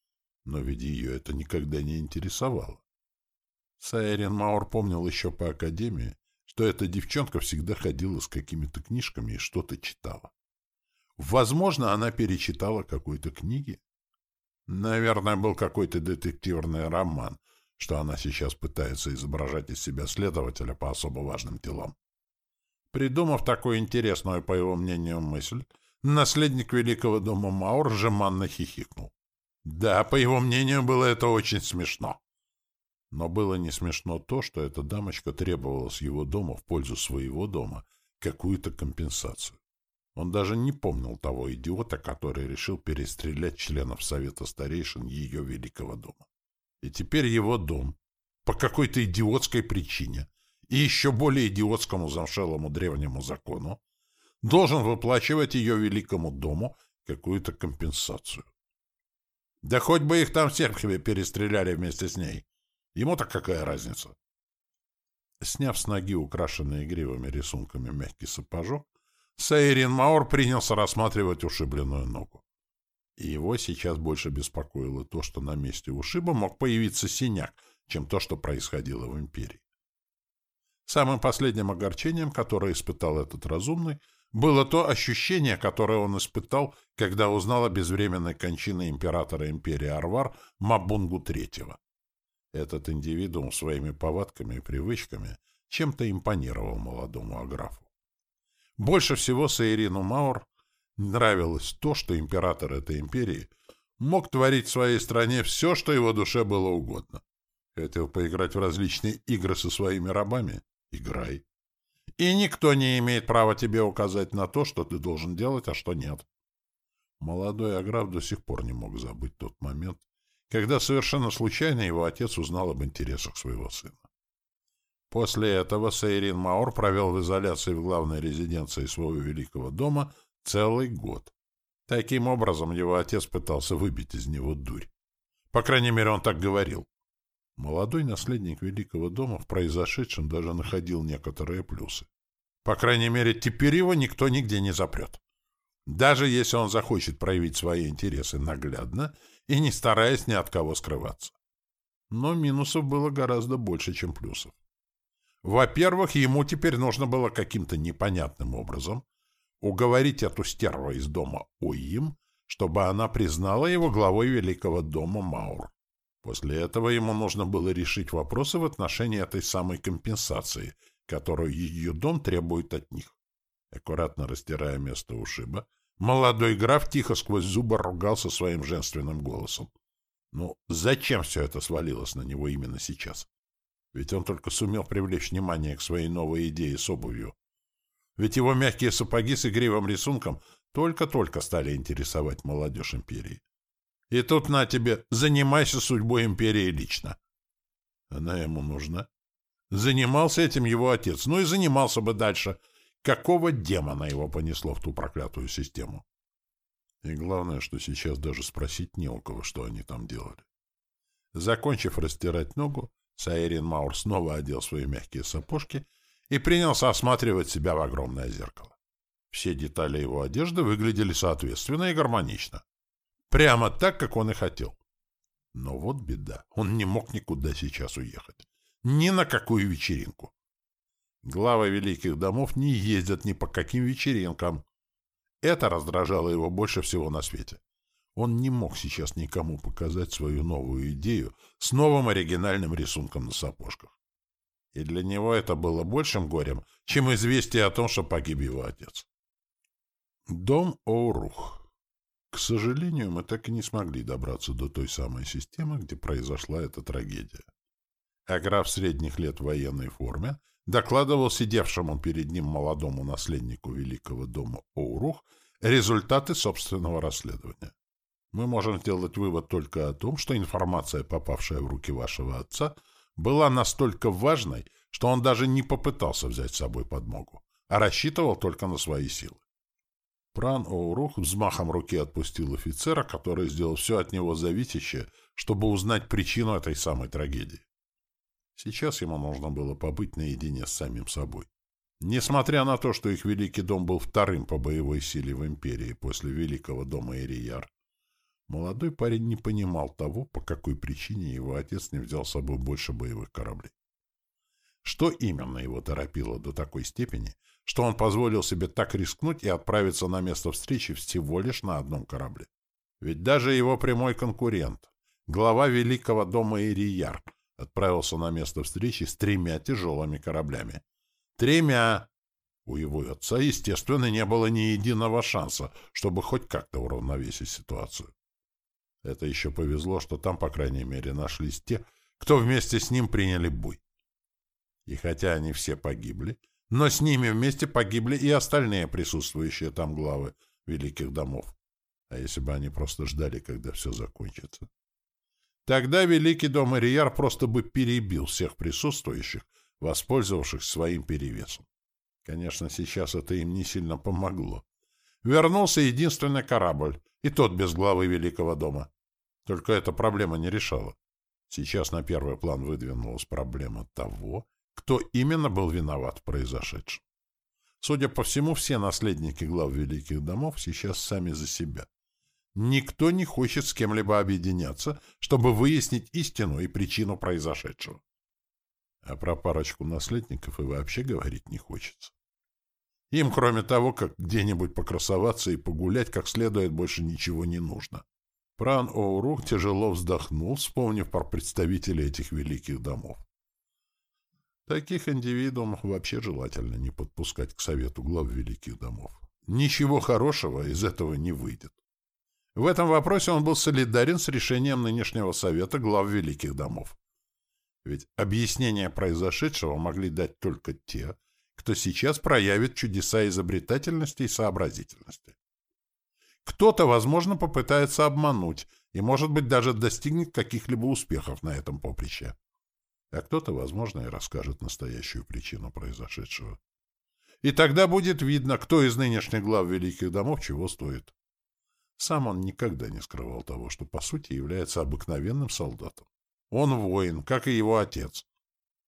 Но ведь ее это никогда не интересовало. Сайрин Маур помнил еще по академии, что эта девчонка всегда ходила с какими-то книжками и что-то читала. Возможно, она перечитала какой-то книги, Наверное, был какой-то детективный роман, что она сейчас пытается изображать из себя следователя по особо важным делам. Придумав такую интересную, по его мнению, мысль, Наследник великого дома Маур жеманно хихикнул. Да, по его мнению, было это очень смешно. Но было не смешно то, что эта дамочка требовала с его дома в пользу своего дома какую-то компенсацию. Он даже не помнил того идиота, который решил перестрелять членов Совета Старейшин ее великого дома. И теперь его дом, по какой-то идиотской причине, и еще более идиотскому замшелому древнему закону, должен выплачивать ее великому дому какую-то компенсацию. Да хоть бы их там всех перестреляли вместе с ней. Ему-то какая разница? Сняв с ноги украшенный игривыми рисунками мягкий сапожок, Сейрин Маур принялся рассматривать ушибленную ногу. И его сейчас больше беспокоило то, что на месте ушиба мог появиться синяк, чем то, что происходило в империи. Самым последним огорчением, которое испытал этот разумный, было то ощущение, которое он испытал, когда узнал о безвременной кончине императора империи Арвар Мабунгу III. Этот индивидуум своими повадками и привычками чем-то импонировал молодому аграфу. Больше всего Саирину Маур нравилось то, что император этой империи мог творить в своей стране все, что его душе было угодно. Хотел поиграть в различные игры со своими рабами? Играй. И никто не имеет права тебе указать на то, что ты должен делать, а что нет. Молодой Аграф до сих пор не мог забыть тот момент, когда совершенно случайно его отец узнал об интересах своего сына. После этого Сейрин Маор провел в изоляции в главной резиденции своего великого дома целый год. Таким образом, его отец пытался выбить из него дурь. По крайней мере, он так говорил. Молодой наследник великого дома в произошедшем даже находил некоторые плюсы. По крайней мере, теперь его никто нигде не запрет. Даже если он захочет проявить свои интересы наглядно и не стараясь ни от кого скрываться. Но минусов было гораздо больше, чем плюсов. Во-первых, ему теперь нужно было каким-то непонятным образом уговорить эту стерву из дома Уим, чтобы она признала его главой великого дома Маур. После этого ему нужно было решить вопросы в отношении этой самой компенсации, которую ее дом требует от них. Аккуратно растирая место ушиба, молодой граф тихо сквозь зубы ругался своим женственным голосом. Ну, зачем все это свалилось на него именно сейчас? Ведь он только сумел привлечь внимание к своей новой идее с обувью. Ведь его мягкие сапоги с игривым рисунком только-только стали интересовать молодежь империи. И тут на тебе, занимайся судьбой империи лично. Она ему нужна. Занимался этим его отец, ну и занимался бы дальше. Какого демона его понесло в ту проклятую систему? И главное, что сейчас даже спросить не у кого, что они там делали. Закончив растирать ногу, Сайрин Маур снова одел свои мягкие сапожки и принялся осматривать себя в огромное зеркало. Все детали его одежды выглядели соответственно и гармонично. Прямо так, как он и хотел. Но вот беда. Он не мог никуда сейчас уехать. Ни на какую вечеринку. Главы великих домов не ездят ни по каким вечеринкам. Это раздражало его больше всего на свете. Он не мог сейчас никому показать свою новую идею с новым оригинальным рисунком на сапожках. И для него это было большим горем, чем известие о том, что погиб его отец. Дом Оурух к сожалению, мы так и не смогли добраться до той самой системы, где произошла эта трагедия. А граф средних лет в военной форме докладывал сидевшему перед ним молодому наследнику великого дома Оурух результаты собственного расследования. Мы можем сделать вывод только о том, что информация, попавшая в руки вашего отца, была настолько важной, что он даже не попытался взять с собой подмогу, а рассчитывал только на свои силы. Пран Оурух взмахом руки отпустил офицера, который сделал все от него зависящее, чтобы узнать причину этой самой трагедии. Сейчас ему нужно было побыть наедине с самим собой. Несмотря на то, что их Великий дом был вторым по боевой силе в империи после Великого дома Ирияр, молодой парень не понимал того, по какой причине его отец не взял с собой больше боевых кораблей. Что именно его торопило до такой степени, что он позволил себе так рискнуть и отправиться на место встречи всего лишь на одном корабле? Ведь даже его прямой конкурент, глава Великого дома Ирияр, отправился на место встречи с тремя тяжелыми кораблями. Тремя! У его отца, естественно, не было ни единого шанса, чтобы хоть как-то уравновесить ситуацию. Это еще повезло, что там, по крайней мере, нашлись те, кто вместе с ним приняли бой. И хотя они все погибли, но с ними вместе погибли и остальные присутствующие там главы великих домов. А если бы они просто ждали, когда все закончится? Тогда Великий дом Ирияр просто бы перебил всех присутствующих, воспользовавшись своим перевесом. Конечно, сейчас это им не сильно помогло. Вернулся единственный корабль, и тот без главы Великого дома. Только эта проблема не решала. Сейчас на первый план выдвинулась проблема того, кто именно был виноват в произошедшем. Судя по всему, все наследники глав великих домов сейчас сами за себя. Никто не хочет с кем-либо объединяться, чтобы выяснить истину и причину произошедшего. А про парочку наследников и вообще говорить не хочется. Им, кроме того, как где-нибудь покрасоваться и погулять, как следует, больше ничего не нужно. Пран Оурук тяжело вздохнул, вспомнив про представителей этих великих домов. Таких индивидуумов вообще желательно не подпускать к совету глав великих домов. Ничего хорошего из этого не выйдет. В этом вопросе он был солидарен с решением нынешнего Совета глав Великих домов. Ведь объяснение произошедшего могли дать только те, кто сейчас проявит чудеса изобретательности и сообразительности. Кто-то, возможно, попытается обмануть и, может быть, даже достигнет каких-либо успехов на этом поприще. А кто-то, возможно, и расскажет настоящую причину произошедшего. И тогда будет видно, кто из нынешних глав великих домов чего стоит. Сам он никогда не скрывал того, что по сути является обыкновенным солдатом. Он воин, как и его отец.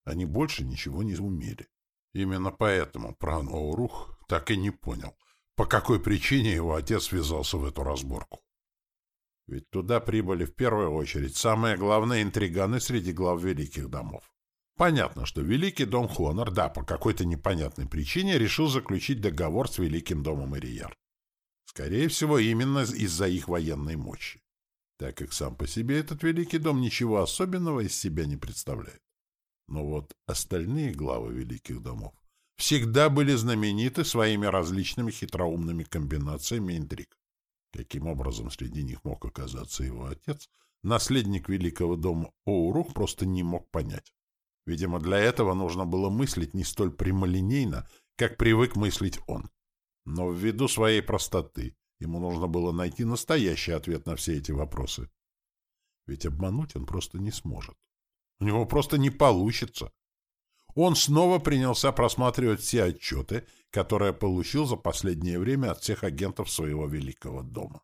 Они больше ничего не умели. Именно поэтому Пран Оурух так и не понял, по какой причине его отец ввязался в эту разборку. Ведь туда прибыли в первую очередь самые главные интриганы среди глав великих домов. Понятно, что Великий дом Хонор, да, по какой-то непонятной причине решил заключить договор с Великим домом Ирияр. Скорее всего, именно из-за их военной мощи, так как сам по себе этот великий дом ничего особенного из себя не представляет. Но вот остальные главы великих домов всегда были знамениты своими различными хитроумными комбинациями интриг. Каким образом среди них мог оказаться его отец, наследник великого дома Оурух просто не мог понять. Видимо, для этого нужно было мыслить не столь прямолинейно, как привык мыслить он. Но ввиду своей простоты ему нужно было найти настоящий ответ на все эти вопросы. Ведь обмануть он просто не сможет. У него просто не получится. Он снова принялся просматривать все отчеты, которые получил за последнее время от всех агентов своего великого дома.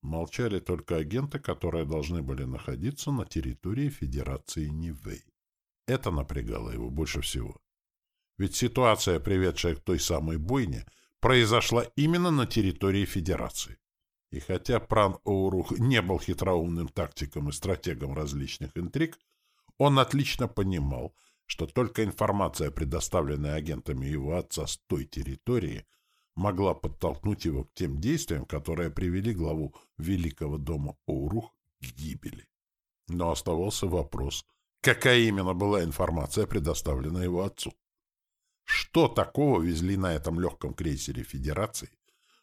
Молчали только агенты, которые должны были находиться на территории Федерации Нивэй. Это напрягало его больше всего. Ведь ситуация, приведшая к той самой бойне, произошла именно на территории Федерации. И хотя Пран Оурух не был хитроумным тактиком и стратегом различных интриг, он отлично понимал, что только информация, предоставленная агентами его отца с той территории, могла подтолкнуть его к тем действиям, которые привели главу Великого дома Оурух к гибели. Но оставался вопрос, какая именно была информация, предоставленная его отцу. Что такого везли на этом легком крейсере Федерации,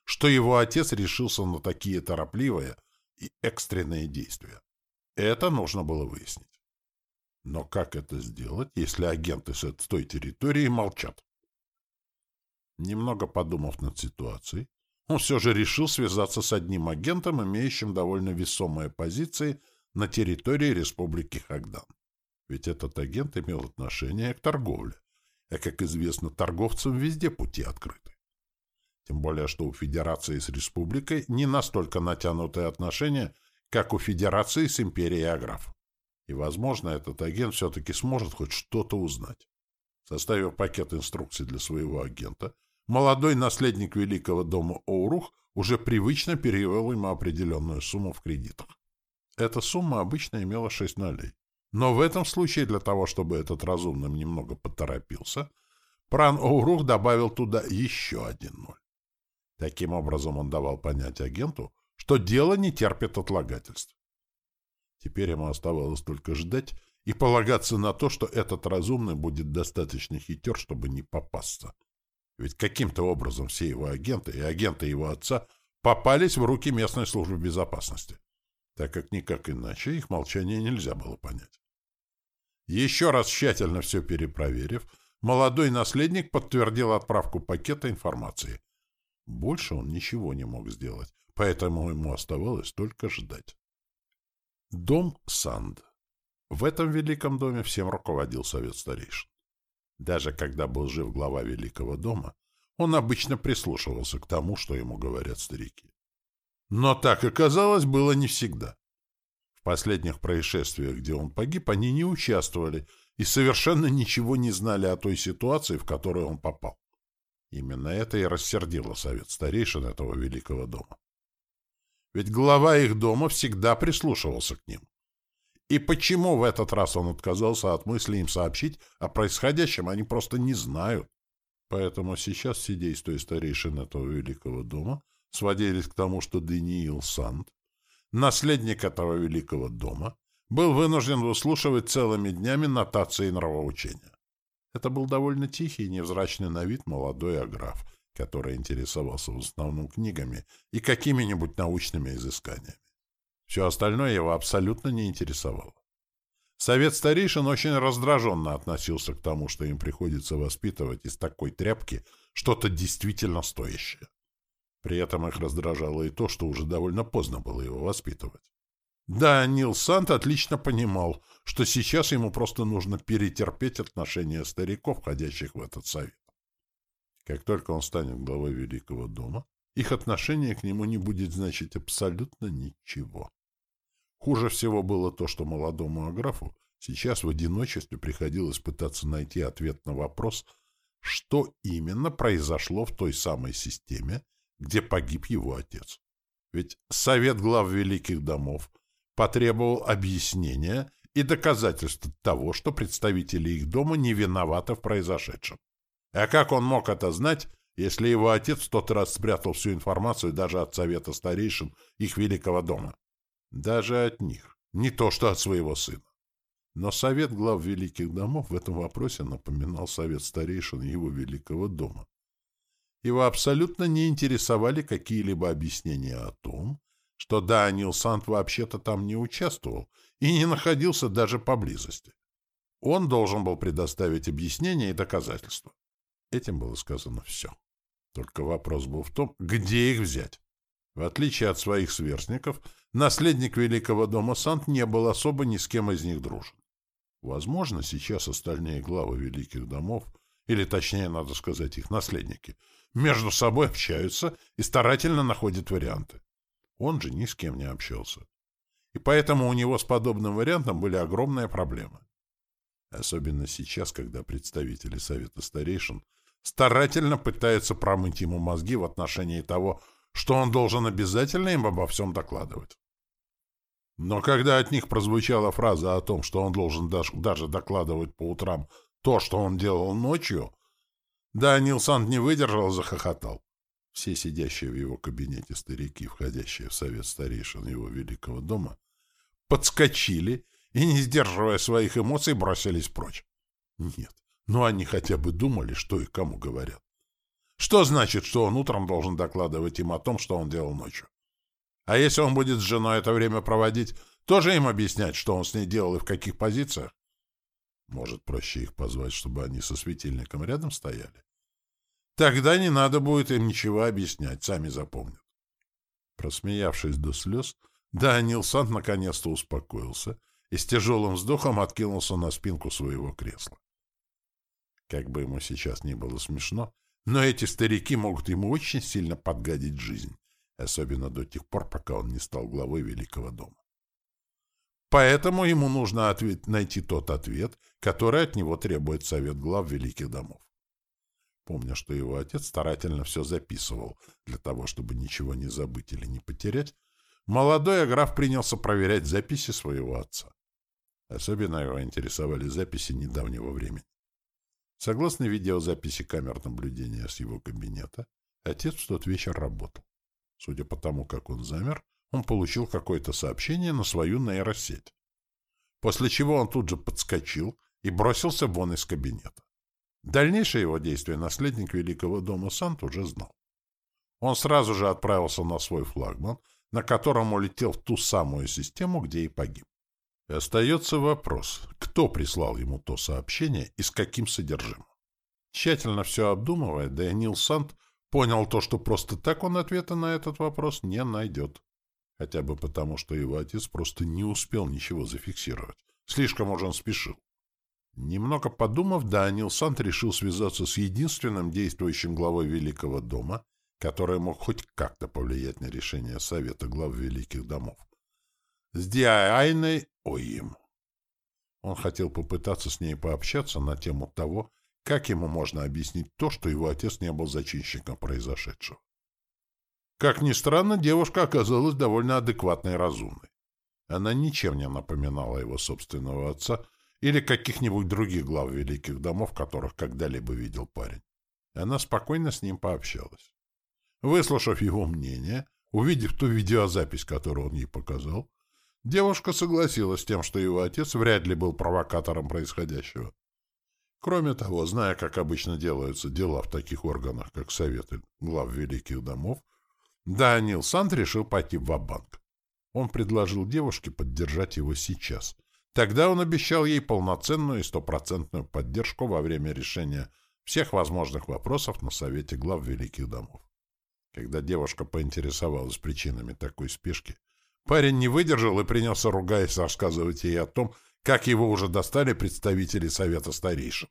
что его отец решился на такие торопливые и экстренные действия? Это нужно было выяснить. Но как это сделать, если агенты с той территории молчат? Немного подумав над ситуацией, он все же решил связаться с одним агентом, имеющим довольно весомые позиции на территории Республики Хагдан. Ведь этот агент имел отношение к торговле а, как известно, торговцам везде пути открыты. Тем более, что у Федерации с Республикой не настолько натянутые отношения, как у Федерации с Империей Аграф. И, возможно, этот агент все-таки сможет хоть что-то узнать. Составив пакет инструкций для своего агента, молодой наследник Великого дома Оурух уже привычно перевел ему определенную сумму в кредитах. Эта сумма обычно имела 6 нолей. Но в этом случае, для того, чтобы этот разумным немного поторопился, Пран Оурух добавил туда еще один ноль. Таким образом он давал понять агенту, что дело не терпит отлагательств. Теперь ему оставалось только ждать и полагаться на то, что этот разумный будет достаточно хитер, чтобы не попасться. Ведь каким-то образом все его агенты и агенты его отца попались в руки местной службы безопасности, так как никак иначе их молчание нельзя было понять. Еще раз тщательно все перепроверив, молодой наследник подтвердил отправку пакета информации. Больше он ничего не мог сделать, поэтому ему оставалось только ждать. Дом Санд. В этом великом доме всем руководил совет старейшин. Даже когда был жив глава Великого дома, он обычно прислушивался к тому, что ему говорят старики. Но так оказалось было не всегда. В последних происшествиях, где он погиб, они не участвовали и совершенно ничего не знали о той ситуации, в которую он попал. Именно это и рассердило совет старейшин этого великого дома. Ведь глава их дома всегда прислушивался к ним. И почему в этот раз он отказался от мысли им сообщить о происходящем, они просто не знают. Поэтому сейчас все действия старейшин этого великого дома сводились к тому, что Даниил Санд, наследник этого великого дома, был вынужден выслушивать целыми днями нотации нравоучения. Это был довольно тихий и невзрачный на вид молодой аграф, который интересовался в основном книгами и какими-нибудь научными изысканиями. Все остальное его абсолютно не интересовало. Совет старейшин очень раздраженно относился к тому, что им приходится воспитывать из такой тряпки что-то действительно стоящее. При этом их раздражало и то, что уже довольно поздно было его воспитывать. Да, Нил Сант отлично понимал, что сейчас ему просто нужно перетерпеть отношения стариков, входящих в этот совет. Как только он станет главой Великого дома, их отношение к нему не будет значить абсолютно ничего. Хуже всего было то, что молодому аграфу сейчас в одиночестве приходилось пытаться найти ответ на вопрос, что именно произошло в той самой системе, где погиб его отец. Ведь Совет глав Великих домов потребовал объяснения и доказательств того, что представители их дома не виноваты в произошедшем. А как он мог это знать, если его отец в тот раз спрятал всю информацию даже от Совета старейшин их Великого дома? Даже от них. Не то что от своего сына. Но совет глав великих домов в этом вопросе напоминал совет старейшин его великого дома. Его абсолютно не интересовали какие-либо объяснения о том, что Даниил Сант вообще-то там не участвовал и не находился даже поблизости. Он должен был предоставить объяснения и доказательства. Этим было сказано все. Только вопрос был в том, где их взять. В отличие от своих сверстников, наследник Великого дома Сант не был особо ни с кем из них дружен. Возможно, сейчас остальные главы Великих домов, или точнее, надо сказать, их наследники, между собой общаются и старательно находят варианты. Он же ни с кем не общался. И поэтому у него с подобным вариантом были огромные проблемы. Особенно сейчас, когда представители Совета Старейшин старательно пытаются промыть ему мозги в отношении того, что он должен обязательно им обо всем докладывать. Но когда от них прозвучала фраза о том, что он должен даже докладывать по утрам то, что он делал ночью, да, Нилсанд не выдержал захохотал. Все сидящие в его кабинете старики, входящие в совет старейшин его великого дома, подскочили и, не сдерживая своих эмоций, бросились прочь. Нет, но они хотя бы думали, что и кому говорят. Что значит, что он утром должен докладывать им о том, что он делал ночью? А если он будет с женой это время проводить, тоже им объяснять, что он с ней делал и в каких позициях? Может, проще их позвать, чтобы они со светильником рядом стояли? Тогда не надо будет им ничего объяснять, сами запомнят. Просмеявшись до слез, Даниил Сант наконец-то успокоился и с тяжелым вздохом откинулся на спинку своего кресла. Как бы ему сейчас ни было смешно, но эти старики могут ему очень сильно подгадить жизнь, особенно до тех пор, пока он не стал главой Великого дома. Поэтому ему нужно ответ, найти тот ответ, который от него требует совет глав Великих домов. Помня, что его отец старательно все записывал для того, чтобы ничего не забыть или не потерять, молодой аграф принялся проверять записи своего отца. Особенно его интересовали записи недавнего времени. Согласно видеозаписи камер наблюдения с его кабинета, отец в тот вечер работал. Судя по тому, как он замер, он получил какое-то сообщение на свою нейросеть. После чего он тут же подскочил и бросился вон из кабинета. Дальнейшее его действие наследник Великого дома Сант уже знал. Он сразу же отправился на свой флагман, на котором улетел в ту самую систему, где и погиб. Остается вопрос, кто прислал ему то сообщение и с каким содержимым. Тщательно все обдумывая, Дэниел Сант понял то, что просто так он ответа на этот вопрос не найдет. Хотя бы потому, что его отец просто не успел ничего зафиксировать. Слишком уж он спешил. Немного подумав, Даниил Сант решил связаться с единственным действующим главой Великого дома, который мог хоть как-то повлиять на решение Совета глав Великих домов. С Диайной Оим. Он хотел попытаться с ней пообщаться на тему того, как ему можно объяснить то, что его отец не был зачинщиком произошедшего. Как ни странно, девушка оказалась довольно адекватной и разумной. Она ничем не напоминала его собственного отца или каких-нибудь других глав великих домов, которых когда-либо видел парень. Она спокойно с ним пообщалась. Выслушав его мнение, увидев ту видеозапись, которую он ей показал, девушка согласилась с тем, что его отец вряд ли был провокатором происходящего. Кроме того, зная, как обычно делаются дела в таких органах, как Советы глав великих домов, Даниил Сант решил пойти в банк Он предложил девушке поддержать его сейчас. Тогда он обещал ей полноценную и стопроцентную поддержку во время решения всех возможных вопросов на Совете глав великих домов. Когда девушка поинтересовалась причинами такой спешки, парень не выдержал и принялся, ругаясь, рассказывать ей о том, как его уже достали представители Совета Старейшин.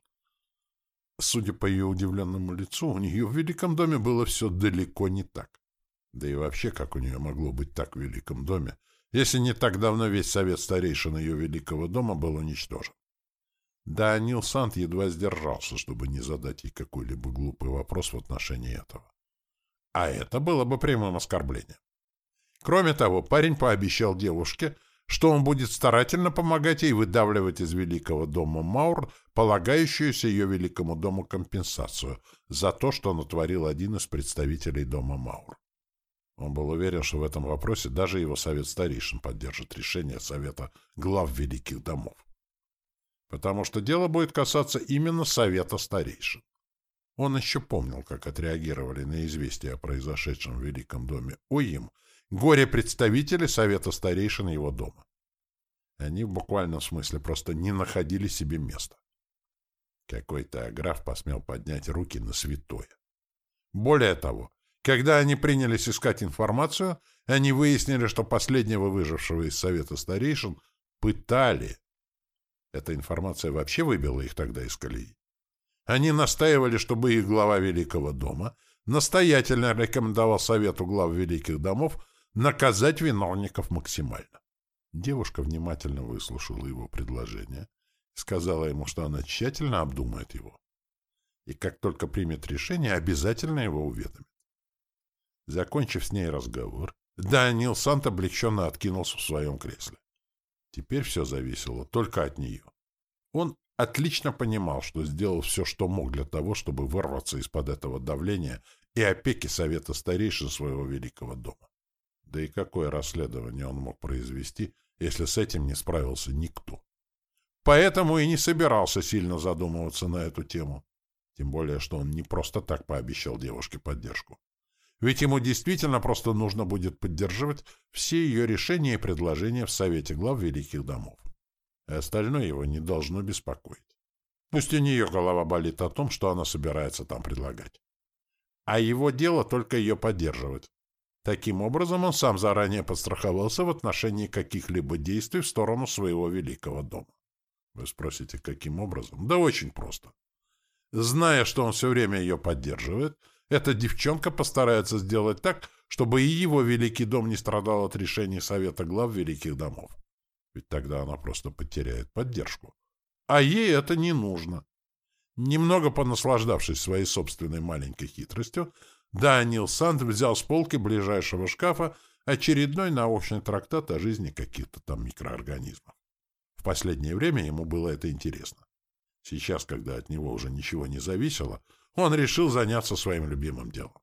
Судя по ее удивленному лицу, у нее в Великом доме было все далеко не так. Да и вообще, как у нее могло быть так в Великом доме, если не так давно весь совет старейшин ее Великого дома был уничтожен? Да, Нил Сант едва сдержался, чтобы не задать ей какой-либо глупый вопрос в отношении этого. А это было бы прямым оскорблением. Кроме того, парень пообещал девушке, что он будет старательно помогать ей выдавливать из Великого дома Маур полагающуюся ее Великому дому компенсацию за то, что натворил один из представителей дома Маур. Он был уверен, что в этом вопросе даже его совет старейшин поддержит решение совета глав великих домов. Потому что дело будет касаться именно совета старейшин. Он еще помнил, как отреагировали на известие о произошедшем в Великом доме Уим горе-представители совета старейшин его дома. Они в буквальном смысле просто не находили себе места. Какой-то граф посмел поднять руки на святое. Более того, когда они принялись искать информацию, они выяснили, что последнего выжившего из Совета Старейшин пытали. Эта информация вообще выбила их тогда из колеи. Они настаивали, чтобы их глава Великого дома настоятельно рекомендовал Совету глав Великих домов наказать виновников максимально. Девушка внимательно выслушала его предложение, сказала ему, что она тщательно обдумает его. И как только примет решение, обязательно его уведомит. Закончив с ней разговор, Даниил Сант облегченно откинулся в своем кресле. Теперь все зависело только от нее. Он отлично понимал, что сделал все, что мог для того, чтобы вырваться из-под этого давления и опеки Совета Старейшин своего великого дома. Да и какое расследование он мог произвести, если с этим не справился никто? Поэтому и не собирался сильно задумываться на эту тему. Тем более, что он не просто так пообещал девушке поддержку. Ведь ему действительно просто нужно будет поддерживать все ее решения и предложения в Совете глав Великих домов. И остальное его не должно беспокоить. Пусть у нее голова болит о том, что она собирается там предлагать. А его дело только ее поддерживать. Таким образом, он сам заранее подстраховался в отношении каких-либо действий в сторону своего великого дома. Вы спросите, каким образом? Да очень просто. Зная, что он все время ее поддерживает, эта девчонка постарается сделать так, чтобы и его великий дом не страдал от решений Совета глав великих домов. Ведь тогда она просто потеряет поддержку. А ей это не нужно. Немного понаслаждавшись своей собственной маленькой хитростью, Даниил Санд взял с полки ближайшего шкафа очередной научный трактат о жизни каких-то там микроорганизмов. В последнее время ему было это интересно. Сейчас, когда от него уже ничего не зависело, он решил заняться своим любимым делом.